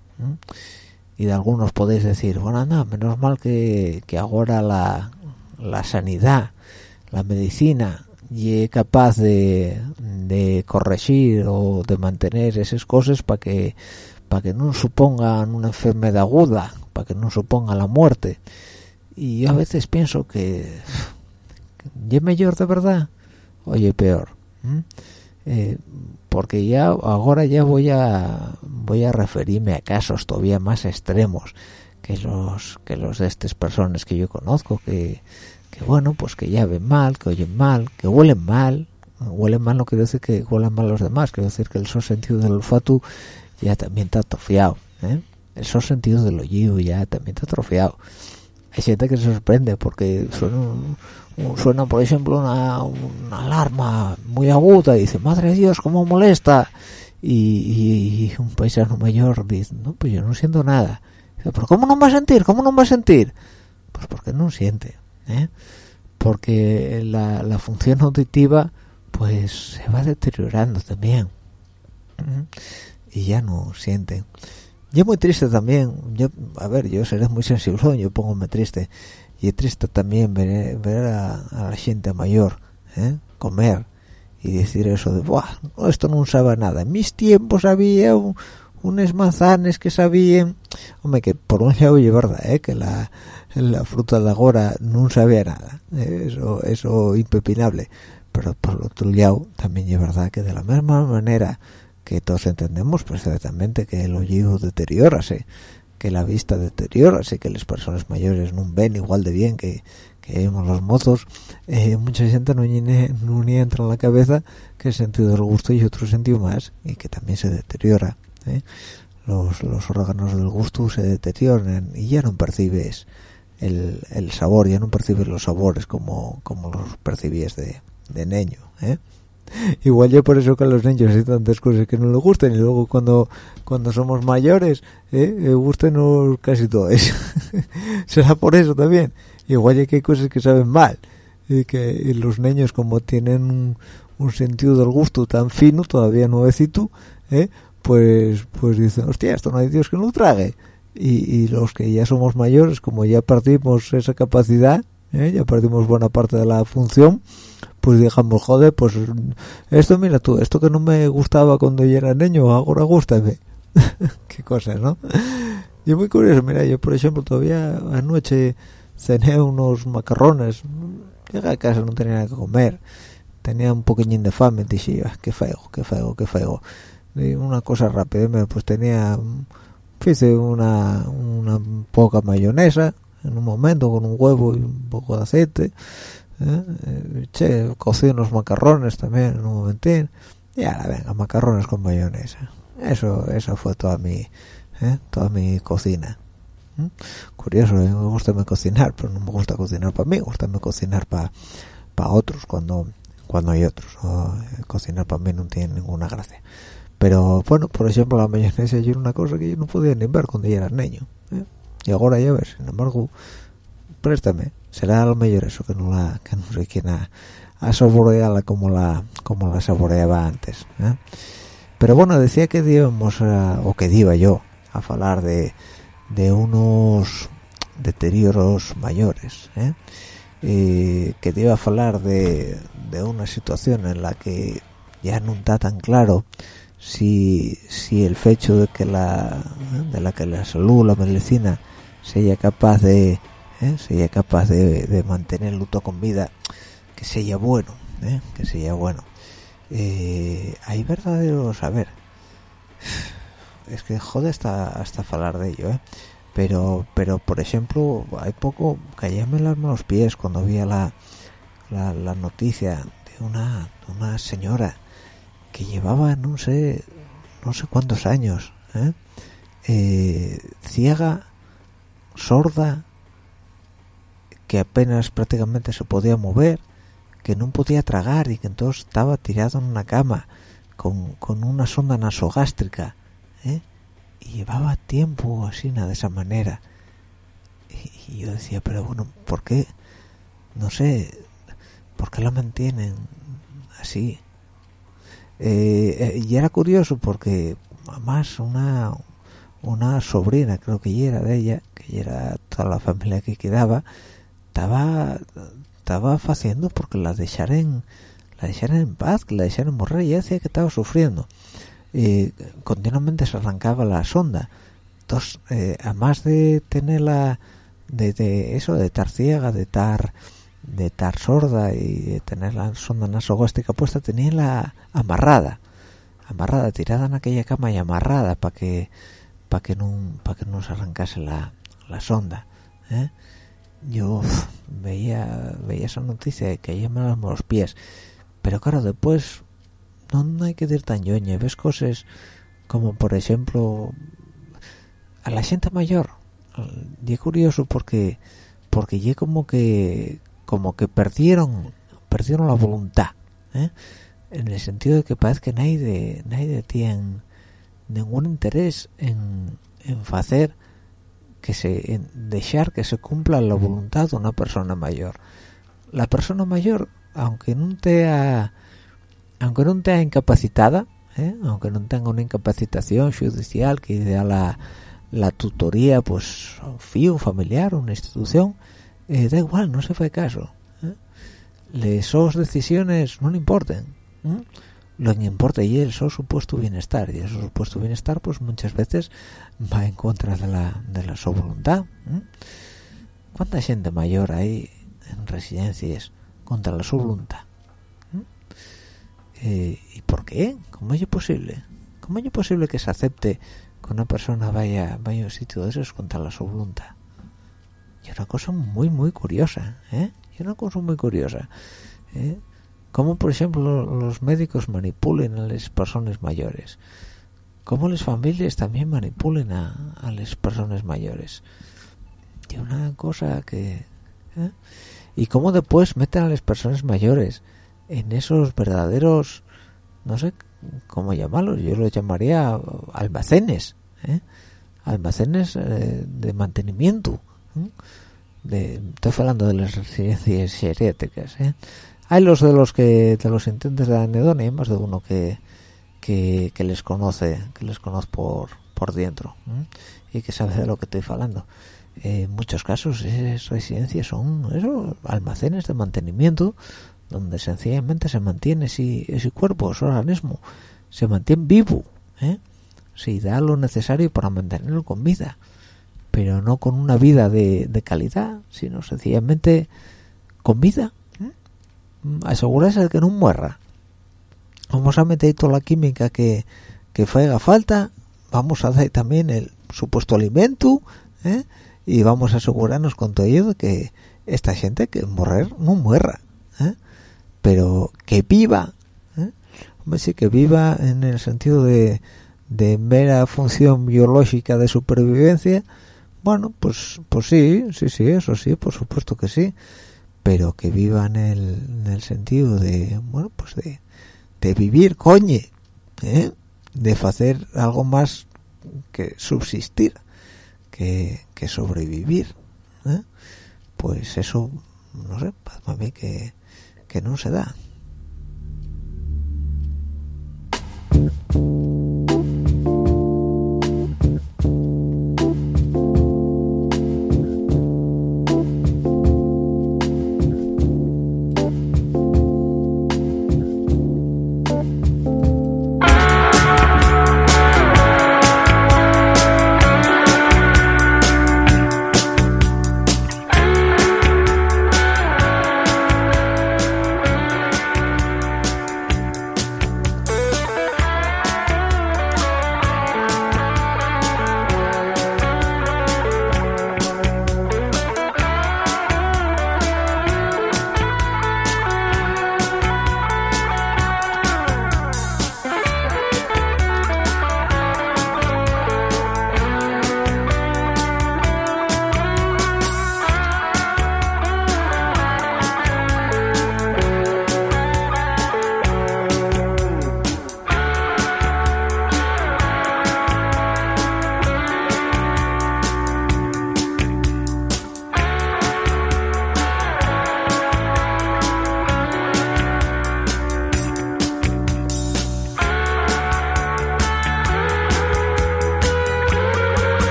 Y de algunos podéis decir, bueno, anda, menos mal que, que ahora la, la sanidad la medicina y es capaz de, de, corregir o de mantener esas cosas para que para que no supongan una enfermedad aguda para que no suponga la muerte y yo a veces pienso que ¿y mejor de verdad? oye peor eh, porque ya ahora ya voy a voy a referirme a casos todavía más extremos que los que los de estas personas que yo conozco que que bueno, pues que ya ven mal, que oyen mal, que huelen mal. Huelen mal no quiere decir que huelan mal los demás, quiere decir que el sentido del olfato ya también está atrofiado. ¿eh? El sentido del oído ya también está atrofiado. Hay gente que se sorprende porque suena, por ejemplo, una, alarma muy aguda y dice, madre de Dios, cómo molesta. Y, un paisano mayor dice, no, pues yo no siento nada. Dice, pero ¿cómo no va a sentir? ¿Cómo no va a sentir? Pues porque no siente ¿eh? porque la, la, función auditiva pues se va deteriorando también y ya no sienten yo muy triste también. Yo a ver yo seré muy sensible yo pongo muy triste. Y es triste también ver, ver a, la gente mayor ¿eh? comer y decir eso de Buah, esto no sabe nada. En mis tiempos había unas manzanas que sabían hombre que por un lado es verdad ¿eh? que la la fruta de agora no sabía nada eso eso impepinable. Pero por otro lado también es verdad que de la misma manera que todos entendemos perfectamente que el oído deteriorase que la vista deteriorase que las personas mayores no ven igual de bien que, que los mozos eh, mucha gente no, no entra en la cabeza que el sentido del gusto y otro sentido más y que también se deteriora ¿eh? los, los órganos del gusto se deterioran y ya no percibes el, el sabor, ya no percibes los sabores como, como los percibías de, de niño, ¿eh? Igual yo por eso que a los niños hay tantas cosas que no les gustan y luego cuando cuando somos mayores, ¿eh? eh gustenos casi todo eso. Será por eso también. Igual que hay cosas que saben mal y que los niños como tienen un, sentido del gusto tan fino, todavía nuevecito, ¿eh? pues pues dicen, hostia, esto no hay Dios que no trague y, los que ya somos mayores, como ya perdimos esa capacidad, ¿eh? ya perdimos buena parte de la función, pues digamos, joder, pues esto mira tú, esto que no me gustaba cuando yo era niño, ahora gustame. Qué cosa, ¿no? Y muy curioso, mira, yo por ejemplo todavía anoche cené unos macarrones, llegué a casa, no tenía nada que comer, tenía un poquillín de fame, dije, ah, qué feo, qué feo, qué feo. Y una cosa rápida, pues tenía hice una, una poca mayonesa en un momento con un huevo y un poco de aceite ¿eh? eh unos macarrones también en un momentín y ahora venga, macarrones con mayonesa eso eso fue toda mi ¿eh? toda mi cocina ¿eh? curioso, me gusta cocinar pero no me gusta cocinar para mí, me gusta cocinar para para otros cuando cuando hay otros cocinar para mí no tiene ninguna gracia pero bueno por ejemplo la mayonesa era una cosa que yo no podía ni ver cuando yo era niño ¿eh? Y ahora ya ves sin embargo préstame será lo mejor eso que no la que no sé quién a, a saborearla como la como la saboreaba antes ¿eh? pero bueno decía que íbamos o que iba yo a hablar de de unos deterioros mayores ¿eh? que te a hablar de, de una situación en la que ya no está tan claro si, si el hecho de que la de la que la salud la medicina sea capaz de ¿eh? sea capaz de, mantener el luto con vida que sea bueno ¿eh? que sería bueno eh, hay verdaderos a ver es que jode hasta hasta hablar de ello ¿eh? pero pero por ejemplo hay poco callarme las manos pies cuando vi la, la, la noticia de una una señora que llevaba no sé no sé cuántos años ¿eh? Eh, ciega sorda que apenas prácticamente se podía mover que no podía tragar y que entonces estaba tirado en una cama con, con una sonda nasogástrica ¿eh? y llevaba tiempo así de esa manera y, yo decía pero bueno ¿por qué? no sé ¿por qué la mantienen así? Eh, y era curioso porque además una una sobrina creo que ya era de ella que era toda la familia que quedaba estaba estaba haciendo porque la dejaran la dejaran en paz que la dejaran morrer y decía que estaba sufriendo. Y continuamente se arrancaba la sonda. Entonces eh, además de tenerla de, de, eso de estar ciega de estar de estar sorda y de tener la sonda nasogóstica puesta tenía la amarrada amarrada tirada en aquella cama y amarrada para que para que no para que no se arrancase la, la sonda ¿eh? yo veía veía esa noticia caía me los pies pero claro después no, hay que ir tan ñoñe ves cosas como por ejemplo a la gente mayor y es curioso porque porque ya como que como que perdieron perdieron la voluntad ¿eh? en el sentido de que parece que nadie nadie tiene ningún interés en en hacer que se dejar que se cumpla la voluntad de una persona mayor la persona mayor aunque no te aunque no incapacitada ¿eh? aunque no tenga una incapacitación judicial que dé la, la tutoría pues un fío familiar una institución eh, da igual no se fue caso ¿eh? decisiones no le importan ¿eh? Lo que importa y el su supuesto bienestar y ese supuesto bienestar pues muchas veces va en contra de la de la su voluntad cuánta gente mayor hay en residencias contra la su voluntad eh, ¿y por qué? ¿cómo es posible? ¿cómo es posible que se acepte que una persona vaya, vaya a un sitio de esos contra la su voluntad? y una cosa muy muy curiosa ¿eh? y una cosa muy curiosa ¿eh? Como por ejemplo los médicos manipulen a las personas mayores como las familias también manipulen a, a las personas mayores y una cosa que ¿eh? y cómo después meten a las personas mayores en esos verdaderos no sé cómo llamarlos yo los llamaría almacenes ¿eh? almacenes eh, de mantenimiento ¿eh? de, estoy hablando de las residencias geriátricas ¿eh? Hay los de los que de los intentes de anedonia hay más de uno que, que, les conoce que les conozco por por dentro y que sabe de lo que estoy hablando en muchos casos esas residencias son eso, almacenes de mantenimiento donde sencillamente se mantiene ese, ese cuerpo, ese organismo, se mantiene vivo, ¿eh? se da lo necesario para mantenerlo con vida, pero no con una vida de calidad, sino sencillamente con vida. Asegurarse de que no muera. Vamos a meter toda la química que, que haga falta, vamos a dar también el supuesto alimento, ¿eh? y vamos a asegurarnos con todo ello de que esta gente que morrer no muera. ¿eh? pero que viva ¿eh? Hombre, sí que viva en el sentido de, de mera función biológica de supervivencia bueno pues pues sí sí sí eso sí por supuesto que sí pero que vivan el, en el sentido de, bueno, pues de, de vivir, coñe, ¿eh? de hacer algo más que subsistir, que, que sobrevivir. ¿eh? Pues eso, no sé, para mí que, que no se da.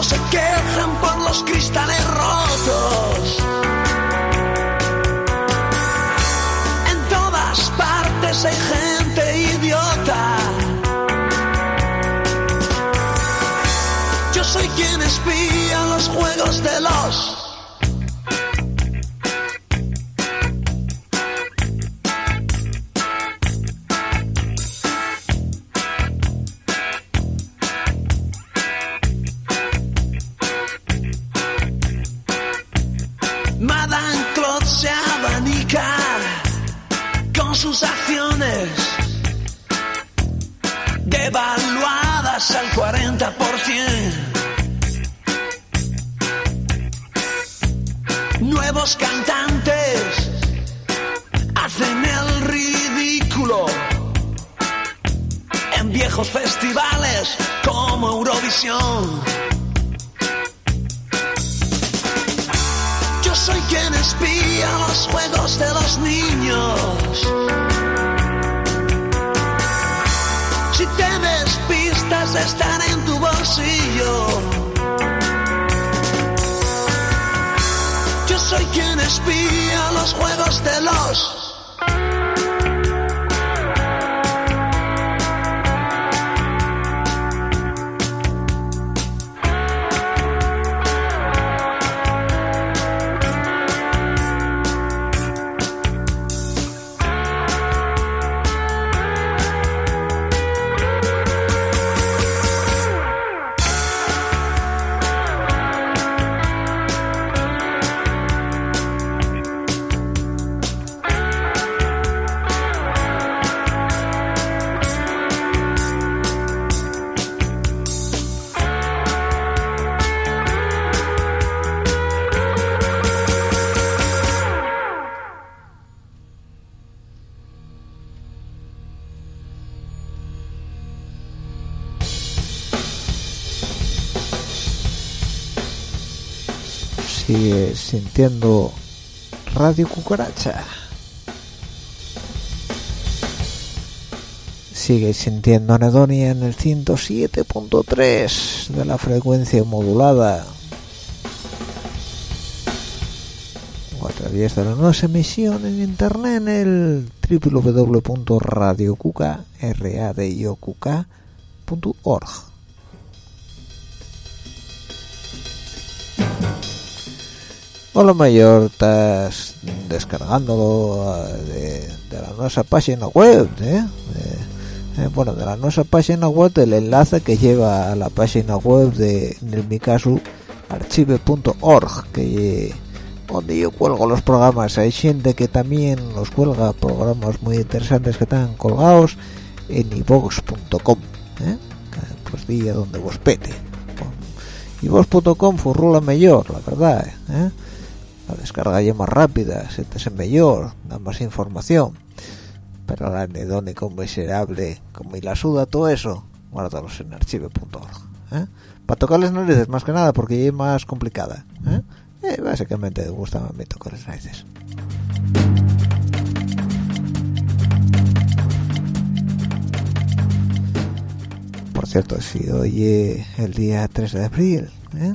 Maestros se quejan por los cristales rotos. En todas partes hay gente idiota. Yo soy quien espía los juegos de los sintiendo Radio Cucaracha. Sigue sintiendo anedonia en el 107.3 de la frecuencia modulada. O a través de la nueva emisión en internet en el www.radiocuca.org. o lo mejor estás descargándolo de, de la nuestra página web ¿eh? Eh, bueno de la nuestra página web el enlace que lleva a la página web de en mi caso archive.org que donde yo cuelgo los programas hay gente que también los cuelga programas muy interesantes que están colgados en ivox.com ¿eh? pues día donde vos pete ivox.com furrula mejor la verdad ¿eh? La descarga ya más rápida, se te es mejor, da más información. pero el anedónico miserable como y la suda todo eso guárdalos en archive.org ¿eh? para tocarles narices más que nada porque es más complicada ¿eh? Eh, básicamente gusta a mí tocar las narices por cierto si hoy el día 3 de abril ¿eh?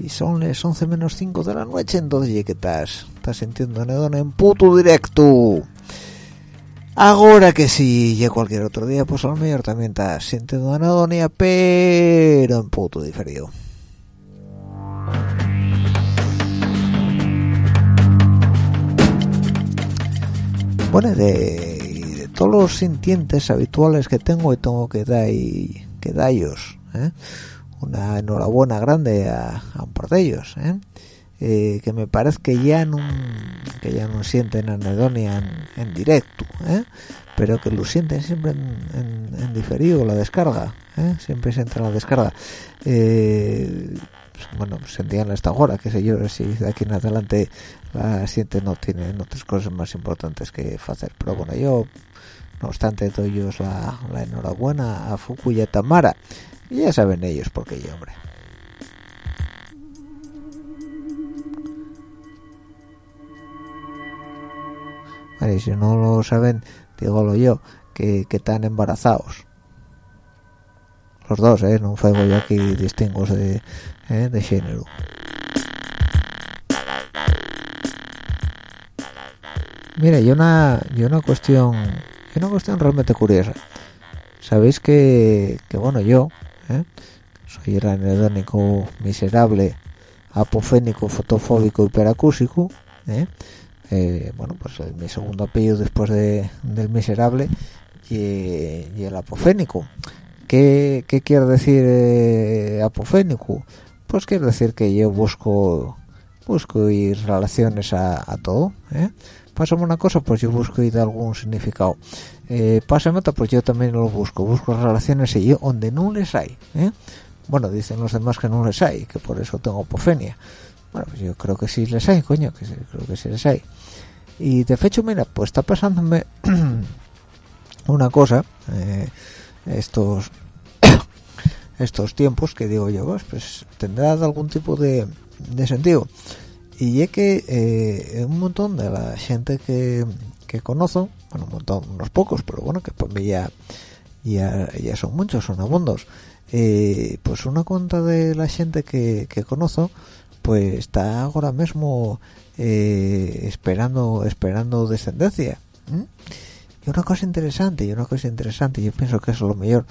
Y son las 11 menos 5 de la noche entonces ¿qué estás? estás sintiendo anedón en puto directo ahora que si ya cualquier otro día pues a lo mejor también estás sintiendo anedonia pero en puto diferido bueno de, todos los sintientes habituales que tengo y tengo que dar que ellos ¿eh? Una enhorabuena grande a, a, un par de ellos ¿eh? Eh, que me parece que ya no que ya no sienten anedonia en, en directo ¿eh? pero que lo sienten siempre en, en, en diferido la descarga ¿eh? siempre se entra la descarga pues, bueno sentían esta hora qué sé yo si de aquí en adelante la siente no tienen otras cosas más importantes que hacer pero bueno yo no obstante doy ellos la, la enhorabuena a Fuku y a Tamara ya saben ellos por qué yo hombre Vale, si no lo saben, dígolo yo, que, que están embarazados. Los dos, ¿eh? No fuego yo aquí distingos de, ¿eh? de género. Mira, y una, y una cuestión, y una cuestión realmente curiosa. Sabéis que, que bueno, yo, ¿eh? soy el anedónico miserable, apofénico, fotofóbico, hiperacúsico, ¿eh? Eh, bueno pues el, mi segundo apellido después de, del miserable y, el apofénico ¿Qué, qué quiere decir eh, apofénico? pues quiere decir que yo busco busco ir relaciones a, a todo ¿eh? pásame una cosa pues yo busco ir algún significado eh, pásame pues yo también lo busco busco relaciones y yo donde no les hay ¿eh? bueno dicen los demás que no les hay que por eso tengo apofenia bueno, pues yo creo que sí les hay, coño, que sí, creo que sí les hay. Y de hecho, mira, pues está pasándome una cosa, eh, estos estos tiempos que digo yo, pues, pues tendrá algún tipo de, de sentido. Y es que eh, un montón de la gente que, que conozco, bueno, un montón, unos pocos, pero bueno, que pues ya, ya, ya son muchos, son abundos, eh, pues una cuenta de la gente que, que conozco, pues está ahora mismo eh, esperando esperando descendencia y una cosa interesante y una cosa interesante yo pienso que eso lo mejor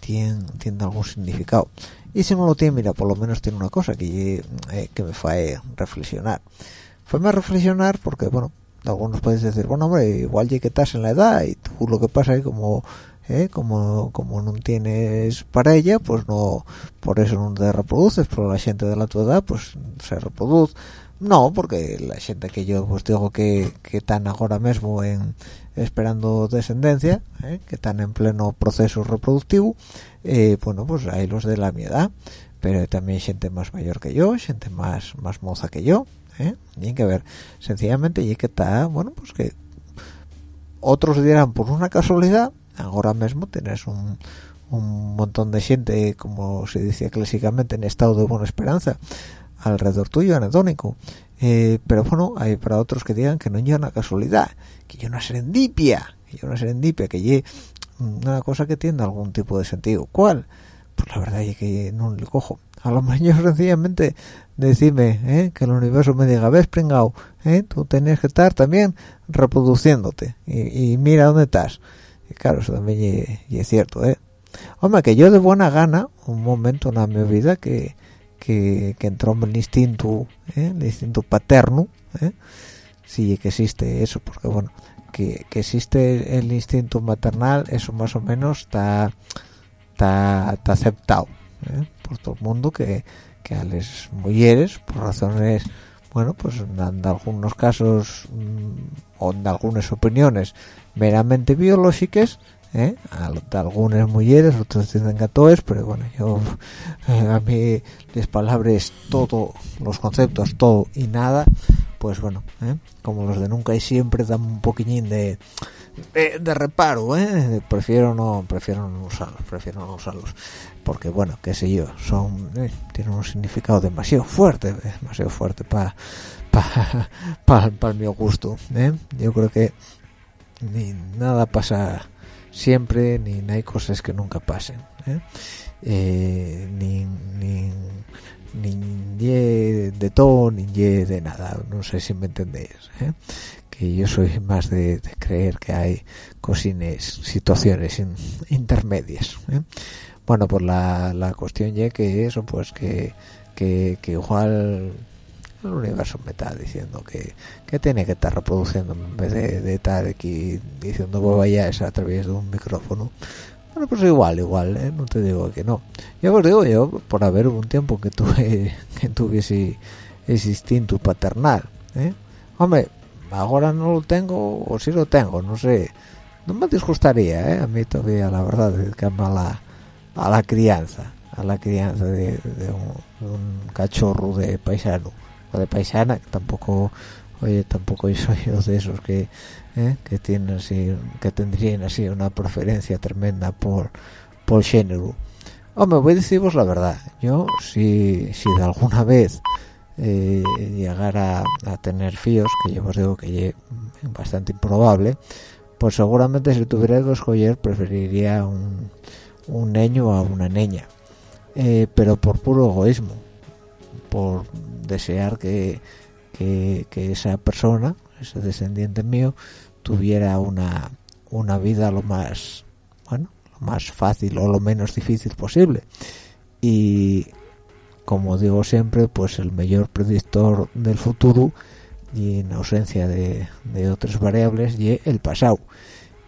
tiene, tiene algún significado. Y si no lo tiene mira por lo menos tiene una cosa que eh, que me fue reflexionar. Fue a reflexionar porque bueno algunos puedes decir bueno hombre igual ya que estás en la edad y tú lo que pasa es como ¿eh? como como no tienes para ella pues no por eso no te reproduces pero la gente de la tu edad pues se reproduce no porque la gente que yo pues digo que, que están ahora mismo en esperando descendencia ¿eh? que están en pleno proceso reproductivo eh, bueno pues hay los de la mi edad pero también gente más mayor que yo gente más más moza que yo ¿eh? hay que ver sencillamente y que está bueno pues que otros dirán por una casualidad ahora mismo tenés un, un montón de gente como se decía clásicamente en estado de buena esperanza alrededor tuyo anedónico eh, pero bueno hay para otros que digan que no es una casualidad que yo una serendipia que yo una serendipia que ye una cosa que tiene algún tipo de sentido ¿cuál? Pues la verdad es que no le cojo a lo mejor sencillamente decime ¿eh? que el universo me diga ves pringao ¿eh? tú tenés que estar también reproduciéndote y, y mira dónde estás y claro eso también y, es cierto ¿eh? hombre que yo de buena gana un momento en mi vida que que, que entró el instinto ¿eh? el instinto paterno ¿eh? sí que existe eso porque bueno que, que, existe el instinto maternal eso más o menos está está, está aceptado ¿eh? por todo el mundo que, que a las mujeres por razones bueno pues en algunos casos mm, o en algunas opiniones meramente biológicas ¿eh? a, algunas mujeres otros dicen que todos pero bueno yo a mí las palabras todo los conceptos todo y nada pues bueno ¿eh? como los de nunca y siempre dan un poquillín de eh, de reparo ¿eh? prefiero no prefiero no usarlos prefiero no usarlos porque bueno qué sé yo son eh, tienen un significado demasiado fuerte demasiado fuerte para para para mi gusto ¿eh? yo creo que ni nada pasa siempre ni hay cosas que nunca pasen. Eh, ni, ni ni de todo ni de nada no sé si me entendéis ¿eh? Que yo soy más de, creer que hay cosines situaciones intermedias ¿eh? bueno pues la, la cuestión ya que eso pues que, que, igual el universo me está diciendo que, que tiene que estar reproduciendo en vez de, estar aquí diciendo es a través de un micrófono bueno, pues igual, igual, ¿eh? no te digo que no. Yo os digo, yo, por haber un tiempo que tuve que tuviese ese instinto paternal, ¿eh? Hombre, ahora no lo tengo, o sí lo tengo, no sé. No me disgustaría, ¿eh? A mí todavía, la verdad, dedicarme a la, a la crianza, a la crianza de, un, cachorro de paisano, o de paisana, que tampoco, oye, tampoco soy yo de esos que ¿eh? que tienen así que tendrían así una preferencia tremenda por por género hombre voy a deciros la verdad yo si si de alguna vez eh, llegara a tener fíos que yo os digo que es bastante improbable pues seguramente si tuviera que escoger preferiría un un niño a una niña eh, pero por puro egoísmo por desear que, que, que esa persona ese descendiente mío tuviera una, una vida lo más bueno lo más fácil o lo menos difícil posible. Y como digo siempre pues el mayor predictor del futuro y en ausencia de, otras variables y el pasado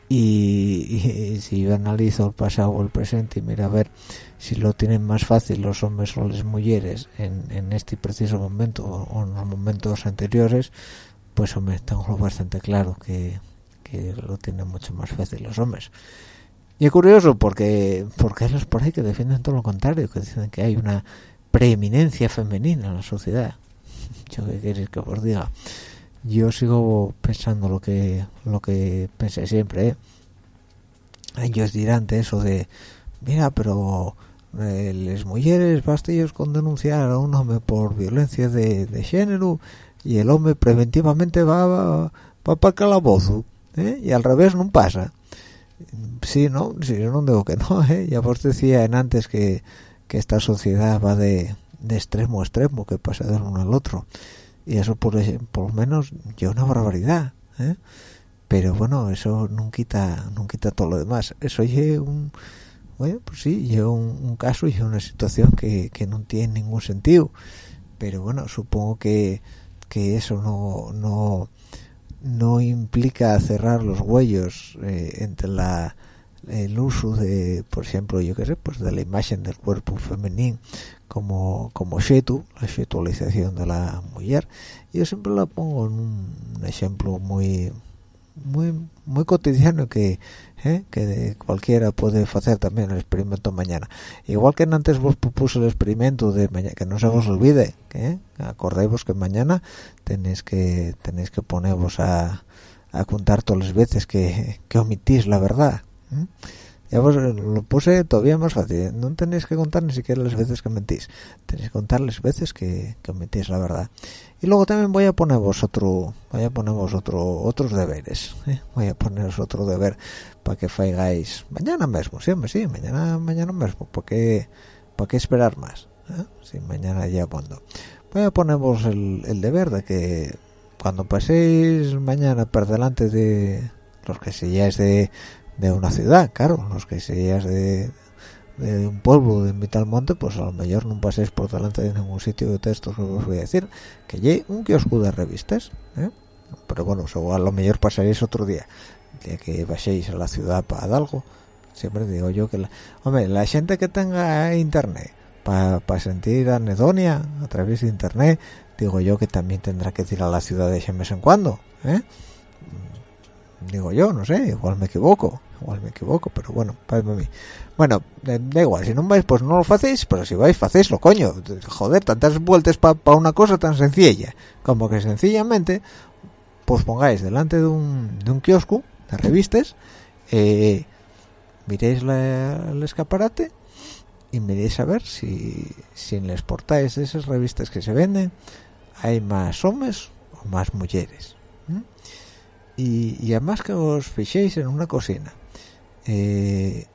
y, si yo analizo el pasado o el presente y mira a ver si lo tienen más fácil los hombres o las mujeres en, en este preciso momento o en los momentos anteriores pues hombre, tengo bastante claro que, lo tienen mucho más fácil los hombres. Y es curioso porque, porque hay los por ahí que defienden todo lo contrario, que dicen que hay una preeminencia femenina en la sociedad. Yo qué queréis que os diga. Yo sigo pensando lo que lo que pensé siempre. ¿eh? Ellos dirán eso de, mira, pero eh, las mujeres basta ellos con denunciar a un hombre por violencia de, de género y el hombre preventivamente va, va, para el calabozo ¿eh? y al revés no pasa sí no sí yo no digo que no ¿eh? ya vos decía en antes que, que esta sociedad va de, de, extremo a extremo que pasa de uno al otro y eso por, por lo menos ya una barbaridad ¿eh? pero bueno eso no quita quita todo lo demás eso es un bueno, pues sí, lleva un, un, caso y una situación que, que no tiene ningún sentido. Pero bueno, supongo que que eso no, no, no implica cerrar los huellos eh, entre la el uso de por ejemplo yo qué sé pues de la imagen del cuerpo femenino como como shetu la sexualización de la mujer yo siempre la pongo en un, ejemplo muy muy muy cotidiano que ¿eh? que cualquiera puede hacer también el experimento mañana igual que antes vos propuse el experimento de mañana que no se os olvide ¿eh? acordéis que mañana tenéis que tenéis que poneros a, a contar todas las veces que, que omitís la verdad ¿eh? ya lo puse todavía más fácil no tenéis que contar ni siquiera las veces que mentís tenéis que contar las veces que, que omitís la verdad y luego también voy a poner vosotros voy a poner vosotros otros deberes ¿eh? voy a poneros otro deber para que faigáis mañana mismo siempre sí mañana mañana mismo porque para qué esperar más ¿Eh? si mañana ya cuando voy a poneros el, el deber de que cuando paséis mañana por delante de los que seáis de, de una ciudad claro los que seáis de, de un pueblo de mitad del monte pues a lo mejor no paséis por delante de ningún sitio de textos que os voy a decir que hay un kiosco de revistas ¿eh? pero bueno a lo mejor pasaréis otro día de que vayáis a la ciudad para algo siempre digo yo que la, gente que tenga internet para sentir anedonia a través de internet digo yo que también tendrá que ir a la ciudad de mes en cuando ¿eh? Digo yo no sé igual me equivoco igual me equivoco pero bueno para mí bueno da igual si no vais pues no lo hacéis pero si vais hacéislo coño joder tantas vueltas para una cosa tan sencilla como que sencillamente pues pongáis delante de un, de un kiosco de revistas eh, miréis la- el escaparate y miréis a ver si, si en las portadas de esas revistas que se venden hay más hombres o más mujeres. Y, y además que os fijéis en una cocina. Eh,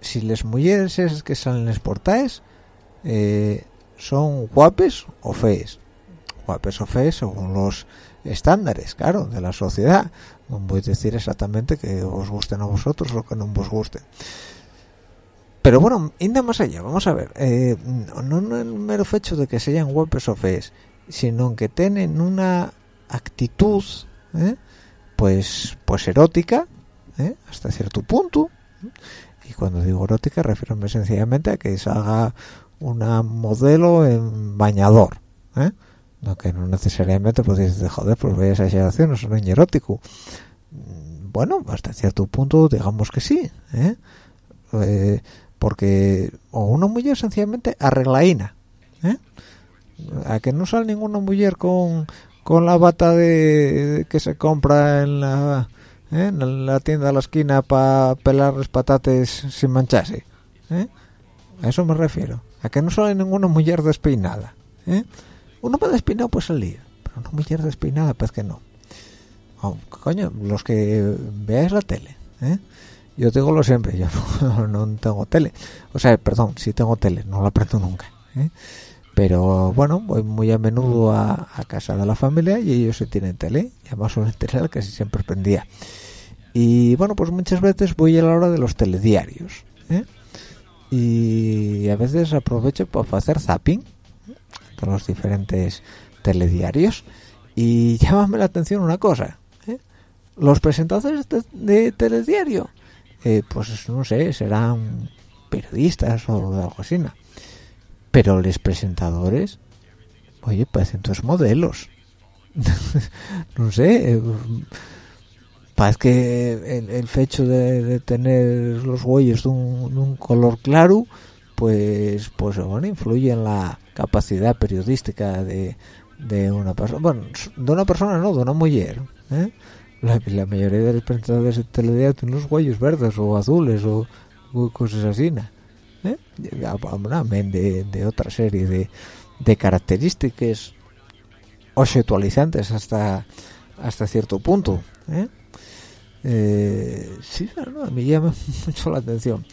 si las mujeres esas que salen en las portadas eh, son guapes o fees. Guapes o fees según los estándares claro de la sociedad. No voy a decir exactamente que os gusten a vosotros o que no os guste pero bueno inda más allá vamos a ver. Eh, no no el mero hecho de que sean guapes o fees sino que tienen una actitud ¿eh? Pues pues erótica ¿eh? hasta cierto punto y cuando digo erótica refiero sencillamente a que salga una modelo en bañador ¿eh? no necesariamente podéis decir joder pues vaya exageración eso no es erótico Mm, bueno hasta cierto punto digamos que sí ¿eh? Eh, porque o una mujer sencillamente arreglaína ¿eh? a que no sale ninguna mujer con con la bata de que se compra en la ¿eh? en la tienda de la esquina para pelar los patates sin mancharse ¿eh? a eso me refiero a que no sale ninguna mujer despeinada ¿eh? uno va despeinado pues salía pero una mujer despeinada pues que no Oh, coño los que veáis la tele ¿eh? yo digo lo siempre yo no, no tengo tele o sea perdón sí tengo tele no la prendo nunca ¿eh? Pero bueno voy muy a menudo a, casa de la familia y ellos sí tienen tele y además suelen tener casi siempre prendía y bueno pues muchas veces voy a la hora de los telediarios ¿eh? y a veces aprovecho para hacer zapping de los diferentes telediarios y llámame la atención una cosa ¿eh? los presentadores de, de telediario eh, pues no sé serán periodistas o algo así ¿no? Pero los presentadores oye parecen todos modelos no sé eh, parece que el, hecho de, tener los huellos de un, color claro pues pues bueno influye en la capacidad periodística de, de una persona bueno de una persona no de una mujer ¿eh? la, la mayoría de los presentadores de telediario tienen los huellos verdes o azules o, o cosas así ¿no? ¿Eh? de, otra serie de, de características objetualizantes hasta hasta cierto punto ¿eh? Eh, sí, no, a mí llama mucho la atención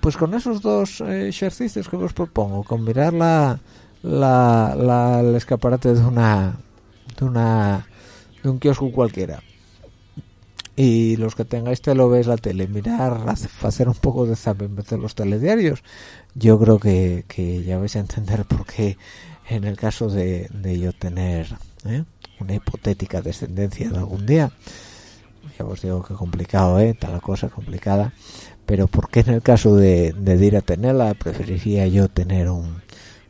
pues con esos dos eh, ejercicios que os propongo con mirar la, la- el escaparate de una de una de un kiosco cualquiera y los que tengáis te lo veis la tele mirar hace- hacer un poco de zapping de los telediarios yo creo que, que ya vais a entender por qué en el caso de, de yo tener ¿eh? una hipotética descendencia de algún día ya os digo que complicado eh tal cosa complicada pero por qué en el caso de, de ir a tenerla preferiría yo tener un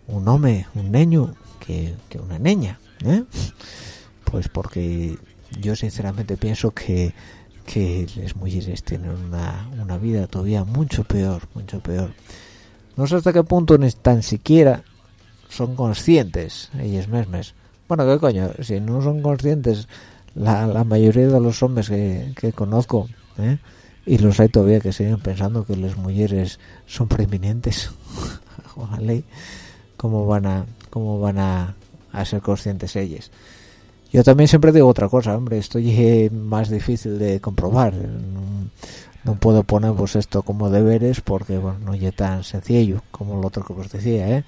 un hombre un niño que, que una niña ¿eh? pues porque yo sinceramente pienso que que las mujeres tienen una, una vida todavía mucho peor mucho peor. No sé hasta qué punto ni tan siquiera son conscientes ellas mismas bueno qué coño si no son conscientes la, mayoría de los hombres que, que conozco ¿eh? y los hay todavía que siguen pensando que las mujeres son preeminentes la ley cómo van a cómo van a, a ser conscientes ellas yo también siempre digo otra cosa hombre esto es más difícil de comprobar no, puedo poner pues esto como deberes porque bueno no es tan sencillo como lo otro que os decía ¿eh?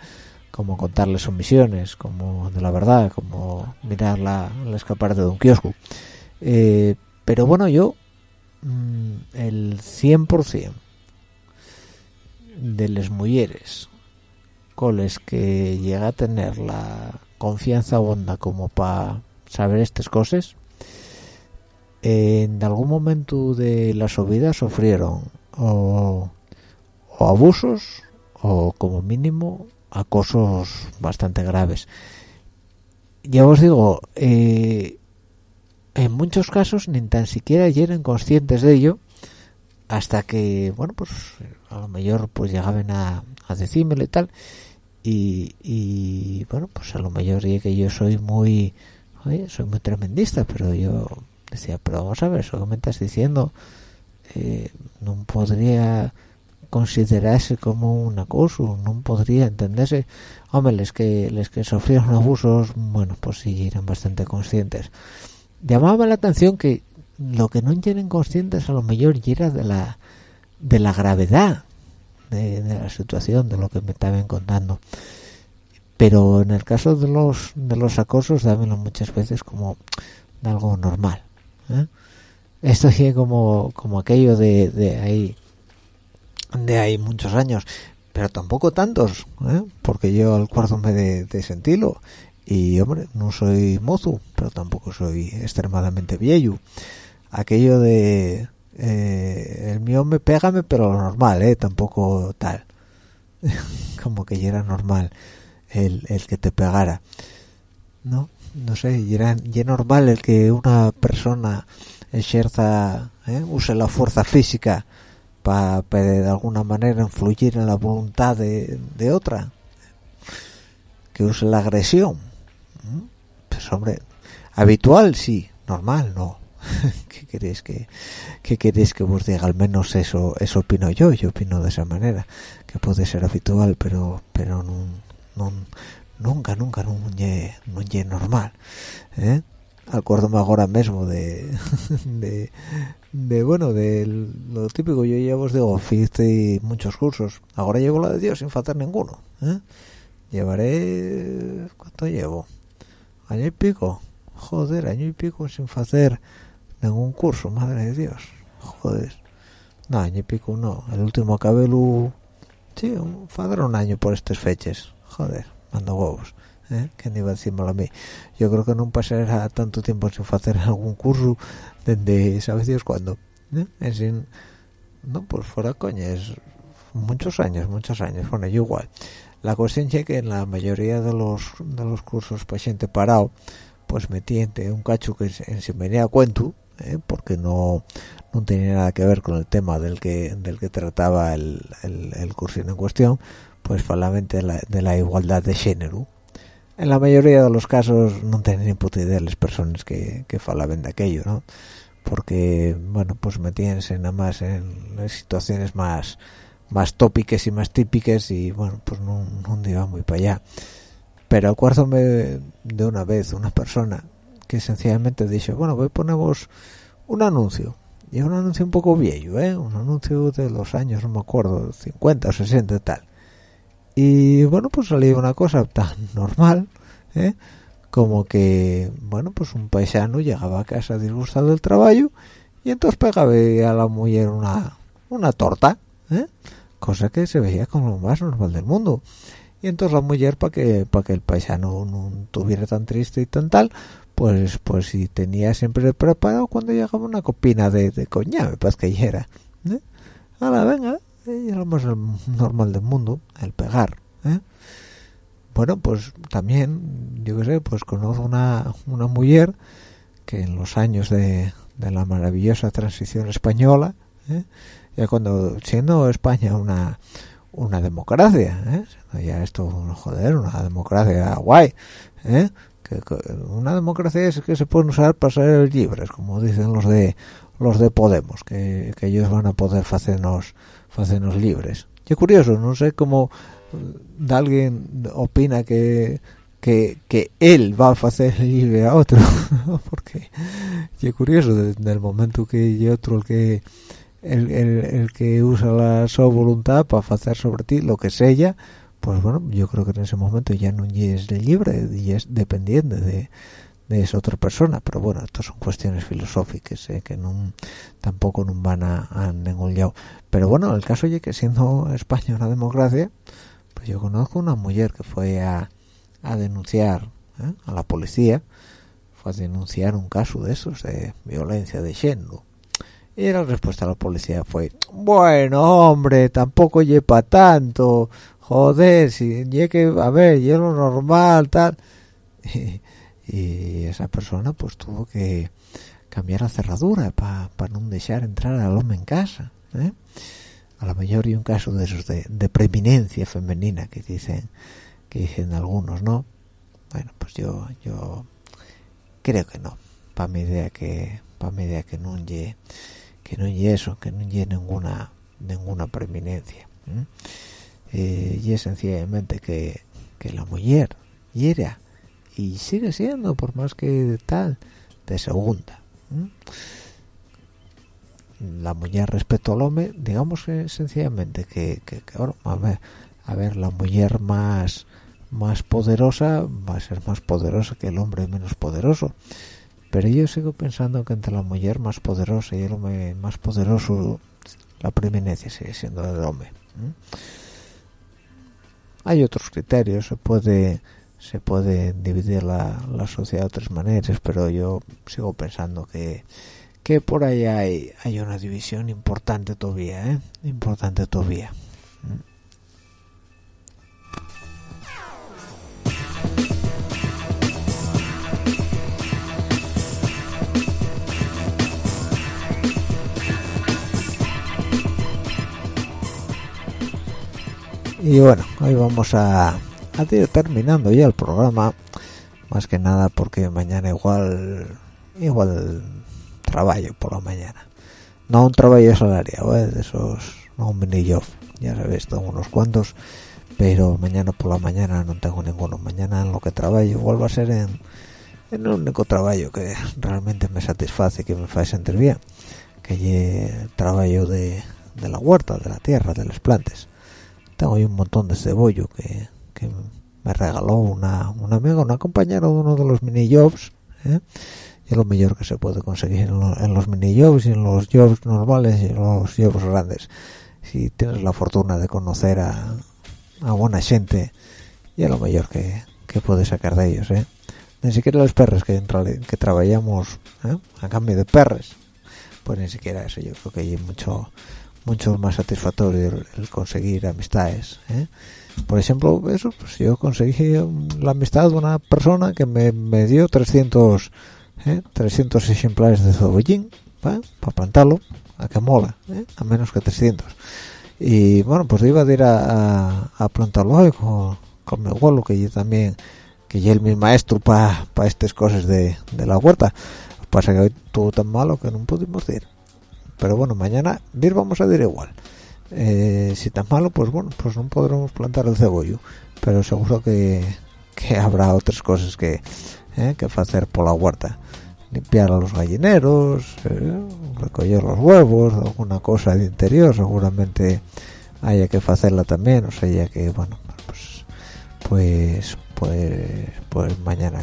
como contarles omisiones como de la verdad como mirar la, la escaparate de un kiosco Eh, pero bueno yo mm, el 100% de las mujeres con las que llega a tener la confianza honda como para saber estas cosas en algún momento de la su vida sufrieron o, abusos o como mínimo acosos bastante graves ya os digo eh, en muchos casos ni tan siquiera eran conscientes de ello hasta que bueno pues a lo mejor pues llegaban a, a y tal y, y bueno pues a lo mejor que yo soy muy oye, soy muy tremendista pero yo decía pero vamos a ver eso que me estás diciendo eh, no podría considerarse como un acoso no podría entenderse. Hombre les que les que sufrieron abusos bueno pues sí eran bastante conscientes. Llamaba la atención que lo que no tienen conscientes a lo mejor y era de la de la gravedad de, la situación de lo que me estaban contando pero en el caso de los de los acosos dámelo muchas veces como algo normal ¿eh? esto sí como como aquello de, de ahí de ahí muchos años pero tampoco tantos ¿eh? porque yo al cuarto me de, de sentirlo y hombre no soy mozo pero tampoco soy extremadamente viejo aquello de eh, el mío me pégame pero normal eh tampoco tal como que ya era normal el, el que te pegara no no sé ya era, ya normal el que una persona ejerza ¿eh? use la fuerza física para de alguna manera influir en la voluntad de, de otra. Que use la agresión pues hombre habitual sí normal no. ¿qué queréis que qué queréis que os diga al menos eso eso opino yo yo opino de esa manera que puede ser habitual pero pero no, nunca nunca no es normal ¿eh? acuérdome ahora mismo de, de, de bueno de lo típico yo llevo os digo hice muchos cursos. Ahora llevo la de Dios sin faltar ninguno ¿eh? llevaré cuánto llevo año y pico. Joder año y pico sin hacer ningún curso madre de Dios. Joder. No año y pico no. El último acabé sí un, un año por estas fechas joder mando huevos ¿eh? que iba a decirme a mí yo creo que no pasará tanto tiempo sin hacer algún curso desde sabes Dios cuándo ¿eh? sin no pues fuera coña es muchos años muchos años bueno yo igual la cuestión es que en la mayoría de los de los cursos para gente parado pues me tiente un cacho que en se venía a cuento ¿eh? porque no no tenía nada que ver con el tema del que del que trataba el, el, curso en cuestión pues solamente de la, de la igualdad de género. En la mayoría de los casos no tienen ni puta idea las personas que, que falaban de aquello no porque bueno pues metíanse nada más en situaciones más más tópicas y más típicas y bueno pues no, no iba muy para allá. Pero acuérdame de una vez una persona que sencillamente dice bueno voy a ponemos un anuncio y un anuncio un poco viejo ¿eh? un anuncio de los años no me acuerdo 50 o 60 y tal y bueno pues salió una cosa tan normal ¿eh? como que bueno pues un paisano llegaba a casa disgustado del trabajo y entonces pegaba a la mujer una una torta ¿eh? cosa que se veía como lo más normal del mundo y entonces la mujer para que para que el paisano no tuviera tan triste y tan tal pues pues si tenía siempre preparado cuando llegaba una copina de, de coña me parece que era ¿eh? la venga es lo más normal del mundo el pegar ¿eh? bueno pues también yo qué sé pues conozco una una mujer que en los años de, de la maravillosa transición española ¿eh? ya cuando siendo España una una democracia ¿eh? ya esto joder una democracia guay ¿eh? que, una democracia es que se pueden usar para ser libres como dicen los de los de Podemos que, que ellos van a poder hacernos hacernos libres. Qué curioso no sé cómo mm, alguien opina que que, que él va a hacer libre a otro porque qué curioso desde el momento que yo otro el que el, el, que usa la su voluntad para hacer sobre ti lo que sea pues bueno yo creo que en ese momento ya no es libre y es dependiente de, de esa otra persona pero bueno esto son cuestiones filosóficas ¿eh? que tampoco van a, a ningún lado pero bueno el caso es que siendo España una democracia pues yo conozco una mujer que fue a, denunciar ¿eh? a la policía fue a denunciar un caso de esos de violencia de género y la respuesta de la policía fue bueno hombre tampoco lleva tanto joder si que a ver y lo normal tal y, esa persona pues tuvo que cambiar la cerradura para no dejar entrar al hombre en casa ¿eh? a lo mejor y un caso de esos de, preeminencia femenina que dicen que dicen algunos no bueno pues yo yo creo que no. Para mi idea que para mi idea que no lle que no lle eso que no lle ninguna ninguna preeminencia eh, y es sencillamente que, que la mujer era y sigue siendo por más que tal de segunda la mujer respecto al hombre digamos sencillamente que, que, a ver a ver la mujer más más poderosa va a ser más poderosa que el hombre menos poderoso. Pero yo sigo pensando que entre la mujer más poderosa y el hombre más poderoso la preeminencia sigue siendo del hombre hay otros criterios se puede se puede dividir la, la sociedad de otras maneras pero yo sigo pensando que que por ahí hay, hay una división importante todavía, ¿eh? Importante todavía. Y bueno, hoy vamos a, a ir terminando ya el programa, más que nada porque mañana igual, igual trabajo por la mañana. No un trabajo salariado ¿eh? de esos no un mini job ya sabéis tengo unos cuantos pero mañana por la mañana no tengo ninguno. Mañana en lo que trabajo vuelvo a ser en, en el único trabajo que realmente me satisface que me hace sentir bien que es el trabajo de, de, la huerta de la tierra de las plantas. Tengo ahí un montón de cebollo que, me regaló una, una amiga una compañera de uno de los mini jobs ¿eh? y lo mejor que se puede conseguir en, los mini jobs y en los jobs normales y en los jobs grandes si tienes la fortuna de conocer a, buena gente y a lo mejor que, que puedes sacar de ellos ¿eh? ni siquiera los perros que, que trabajamos ¿eh? a cambio de perros pues ni siquiera eso yo creo que hay mucho mucho más satisfactorio el, conseguir amistades ¿eh? Por ejemplo eso pues yo conseguí la amistad de una persona que me, me dio 300 ¿eh? 300 ejemplares de cebollín para plantarlo a que mola ¿eh? a menos que 300 y bueno pues iba a ir a, a, plantarlo hoy con, con, mi abuelo que yo también que ya es mi maestro para pa estas cosas de, de, la huerta pasa que hoy estuvo tan malo que no pudimos ir pero bueno mañana vamos a ir igual eh, si tan malo pues bueno pues no podremos plantar el cebollo pero seguro que, habrá otras cosas que ¿eh? que hacer por la huerta limpiar a los gallineros ¿eh? recoger los huevos alguna cosa de interior seguramente haya que hacerla también o sea que bueno pues pues pues pues mañana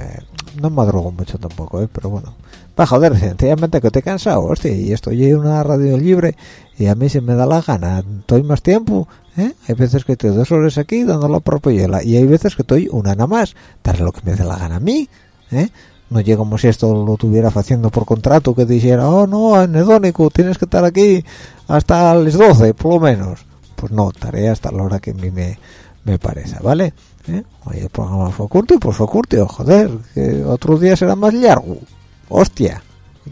no madrugo mucho tampoco ¿eh? pero bueno va joder sencillamente que estoy cansado hostia y estoy en una radio libre y a mí se me da la gana estoy más tiempo ¿eh? hay veces que estoy dos horas aquí dando la propia y hay veces que estoy una nada más darle lo que me dé la gana a mí ¿eh? no llega como si esto lo tuviera haciendo por contrato que dijera oh no anedónico tienes que estar aquí hasta las 12 por lo menos pues no estaré hasta la hora que a mí me, me parece ¿vale? ¿Eh? oye el programa fue corto y pues fue curto joder que otro día será más largo hostia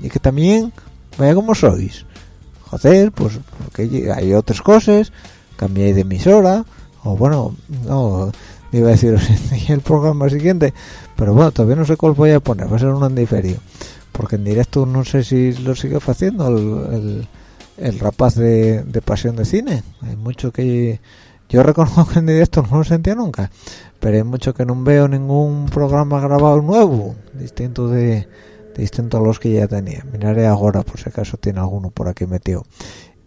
y que también vaya como sois. Joder pues porque hay otras cosas cambié de emisora o bueno no iba a decir el programa siguiente pero bueno todavía no sé cuál voy a poner va a ser un diferido porque en directo no sé si lo sigue haciendo el, el, rapaz de, de, pasión de cine. Hay mucho que yo reconozco que en directo no lo sentía nunca pero hay mucho que no veo ningún programa grabado nuevo distinto de distinto a los que ya tenía. Miraré ahora por si acaso tiene alguno por aquí metido.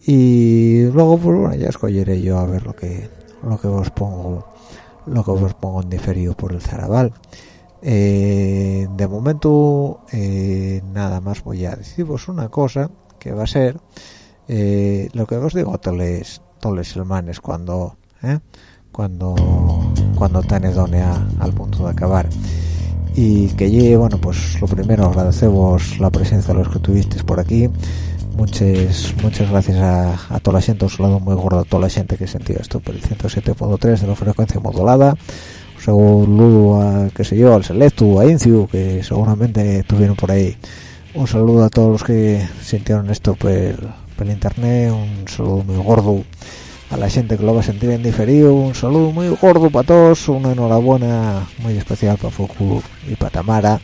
Y luego pues bueno ya escogeré yo a ver lo que lo que os pongo lo que os pongo en diferido por el Zarabal eh, de momento eh, nada más voy a deciros una cosa que va a ser eh, lo que os digo a todos los semanas cuando cuando cuando Tanedone al punto de acabar y que llegue bueno pues lo primero agradecemos la presencia de los que tuvisteis por aquí. Muchas muchas gracias a, toda la gente os lado muy gordo a toda la gente que sentido esto por el 107.3 de la frecuencia modulada. Un saludo a, qué sé yo, al Selectu, a Inciu, que seguramente estuvieron por ahí. Un saludo a todos los que sintieron esto por, por internet, un saludo muy gordo a la gente que lo va a sentir en diferido, un saludo muy gordo para todos, una enhorabuena muy especial para Foku y para Tamara.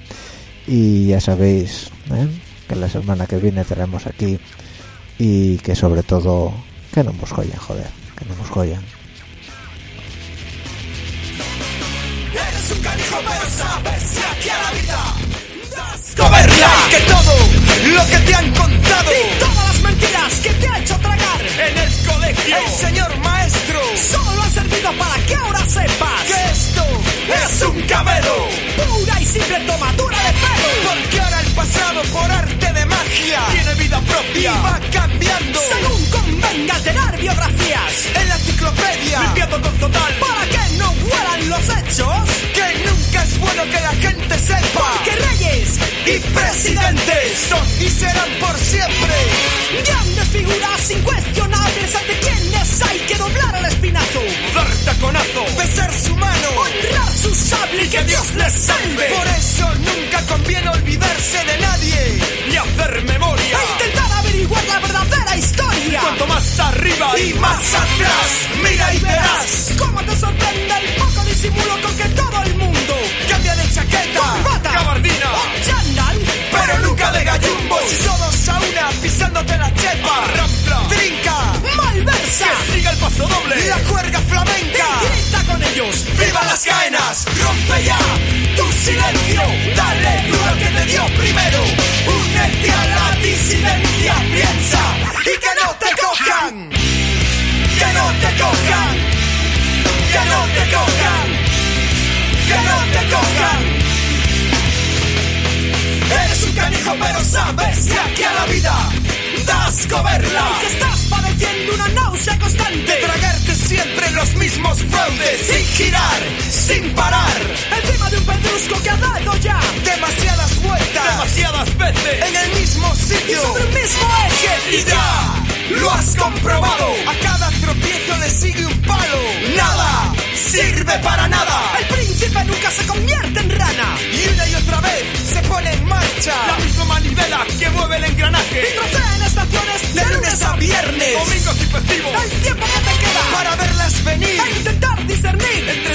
y ya sabéis ¿eh? que la semana que viene tenemos aquí y que sobre todo que no nos joyan joder que no nos joyan Eres un canijo pero sabes que aquí a la vida das coberla Que todo lo que te han contado. Y todas las mentiras que te ha hecho tragar. En el colegio. El señor maestro. Solo han servido para que ahora sepas Que esto es un cabelo Pura y simple tomadura de pelo. Porque ahora el pasado por arte de magia Tiene vida propia. Y va cambiando Según convenga alterar biografías. En la enciclopedia. Limpiando con total. Para que no huelan los hechos Que nunca es bueno que la gente sepa Porque reyes y presidentes Son y serán por siempre. Grandes figuras incuestionables Ante quienes hay que doblar el espinazo. Dar taconazo Besar su mano Honrar su sable Y que Dios les salve. Por eso nunca conviene olvidarse de nadie Ni hacer memoria. E intentar averiguar la verdadera historia. Cuanto más arriba y más atrás Mira y verás Cómo te sorprende el poco disimulo Con que todo el mundo chaqueta Corbata Gabardina chándal Pero nunca de gallumbos Y todos a una pisándote la chepa Rampla Trinca Malversa Que siga el paso doble La cuerga flamenca grita con ellos ¡Viva las caenas! Rompe ya tu silencio Dale duro que te dio primero Únete a la disidencia Piensa y que no te cojan Que no te cojan Que no te cojan Que no te cojan. Eres un canijo pero sabes que aquí a la vida das coberla. Y que estás padeciendo una náusea constante. Tragarte siempre los mismos fraudes Sin girar, sin parar. Encima de un pedrusco que ha dado ya Demasiadas vueltas Demasiadas veces En el mismo sitio. Y sobre el mismo eje. Y ya lo has comprobado. A cada tropiezo le sigue un palo. Nada sirve para nada. El príncipe nunca se convierte en rana. Y una y otra vez se pone en marcha. La misma manivela que mueve el engranaje. Y trocea en estaciones de lunes a viernes. Domingos y festivos. El tiempo que te queda Para verlas venir. E intentar discernir Entre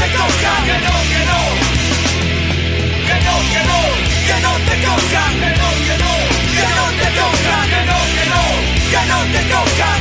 Que no, que no. Que no, que no. Que no te cojan. Que no, que no. Que no te cojan. Que no, que no. Que no te cojan.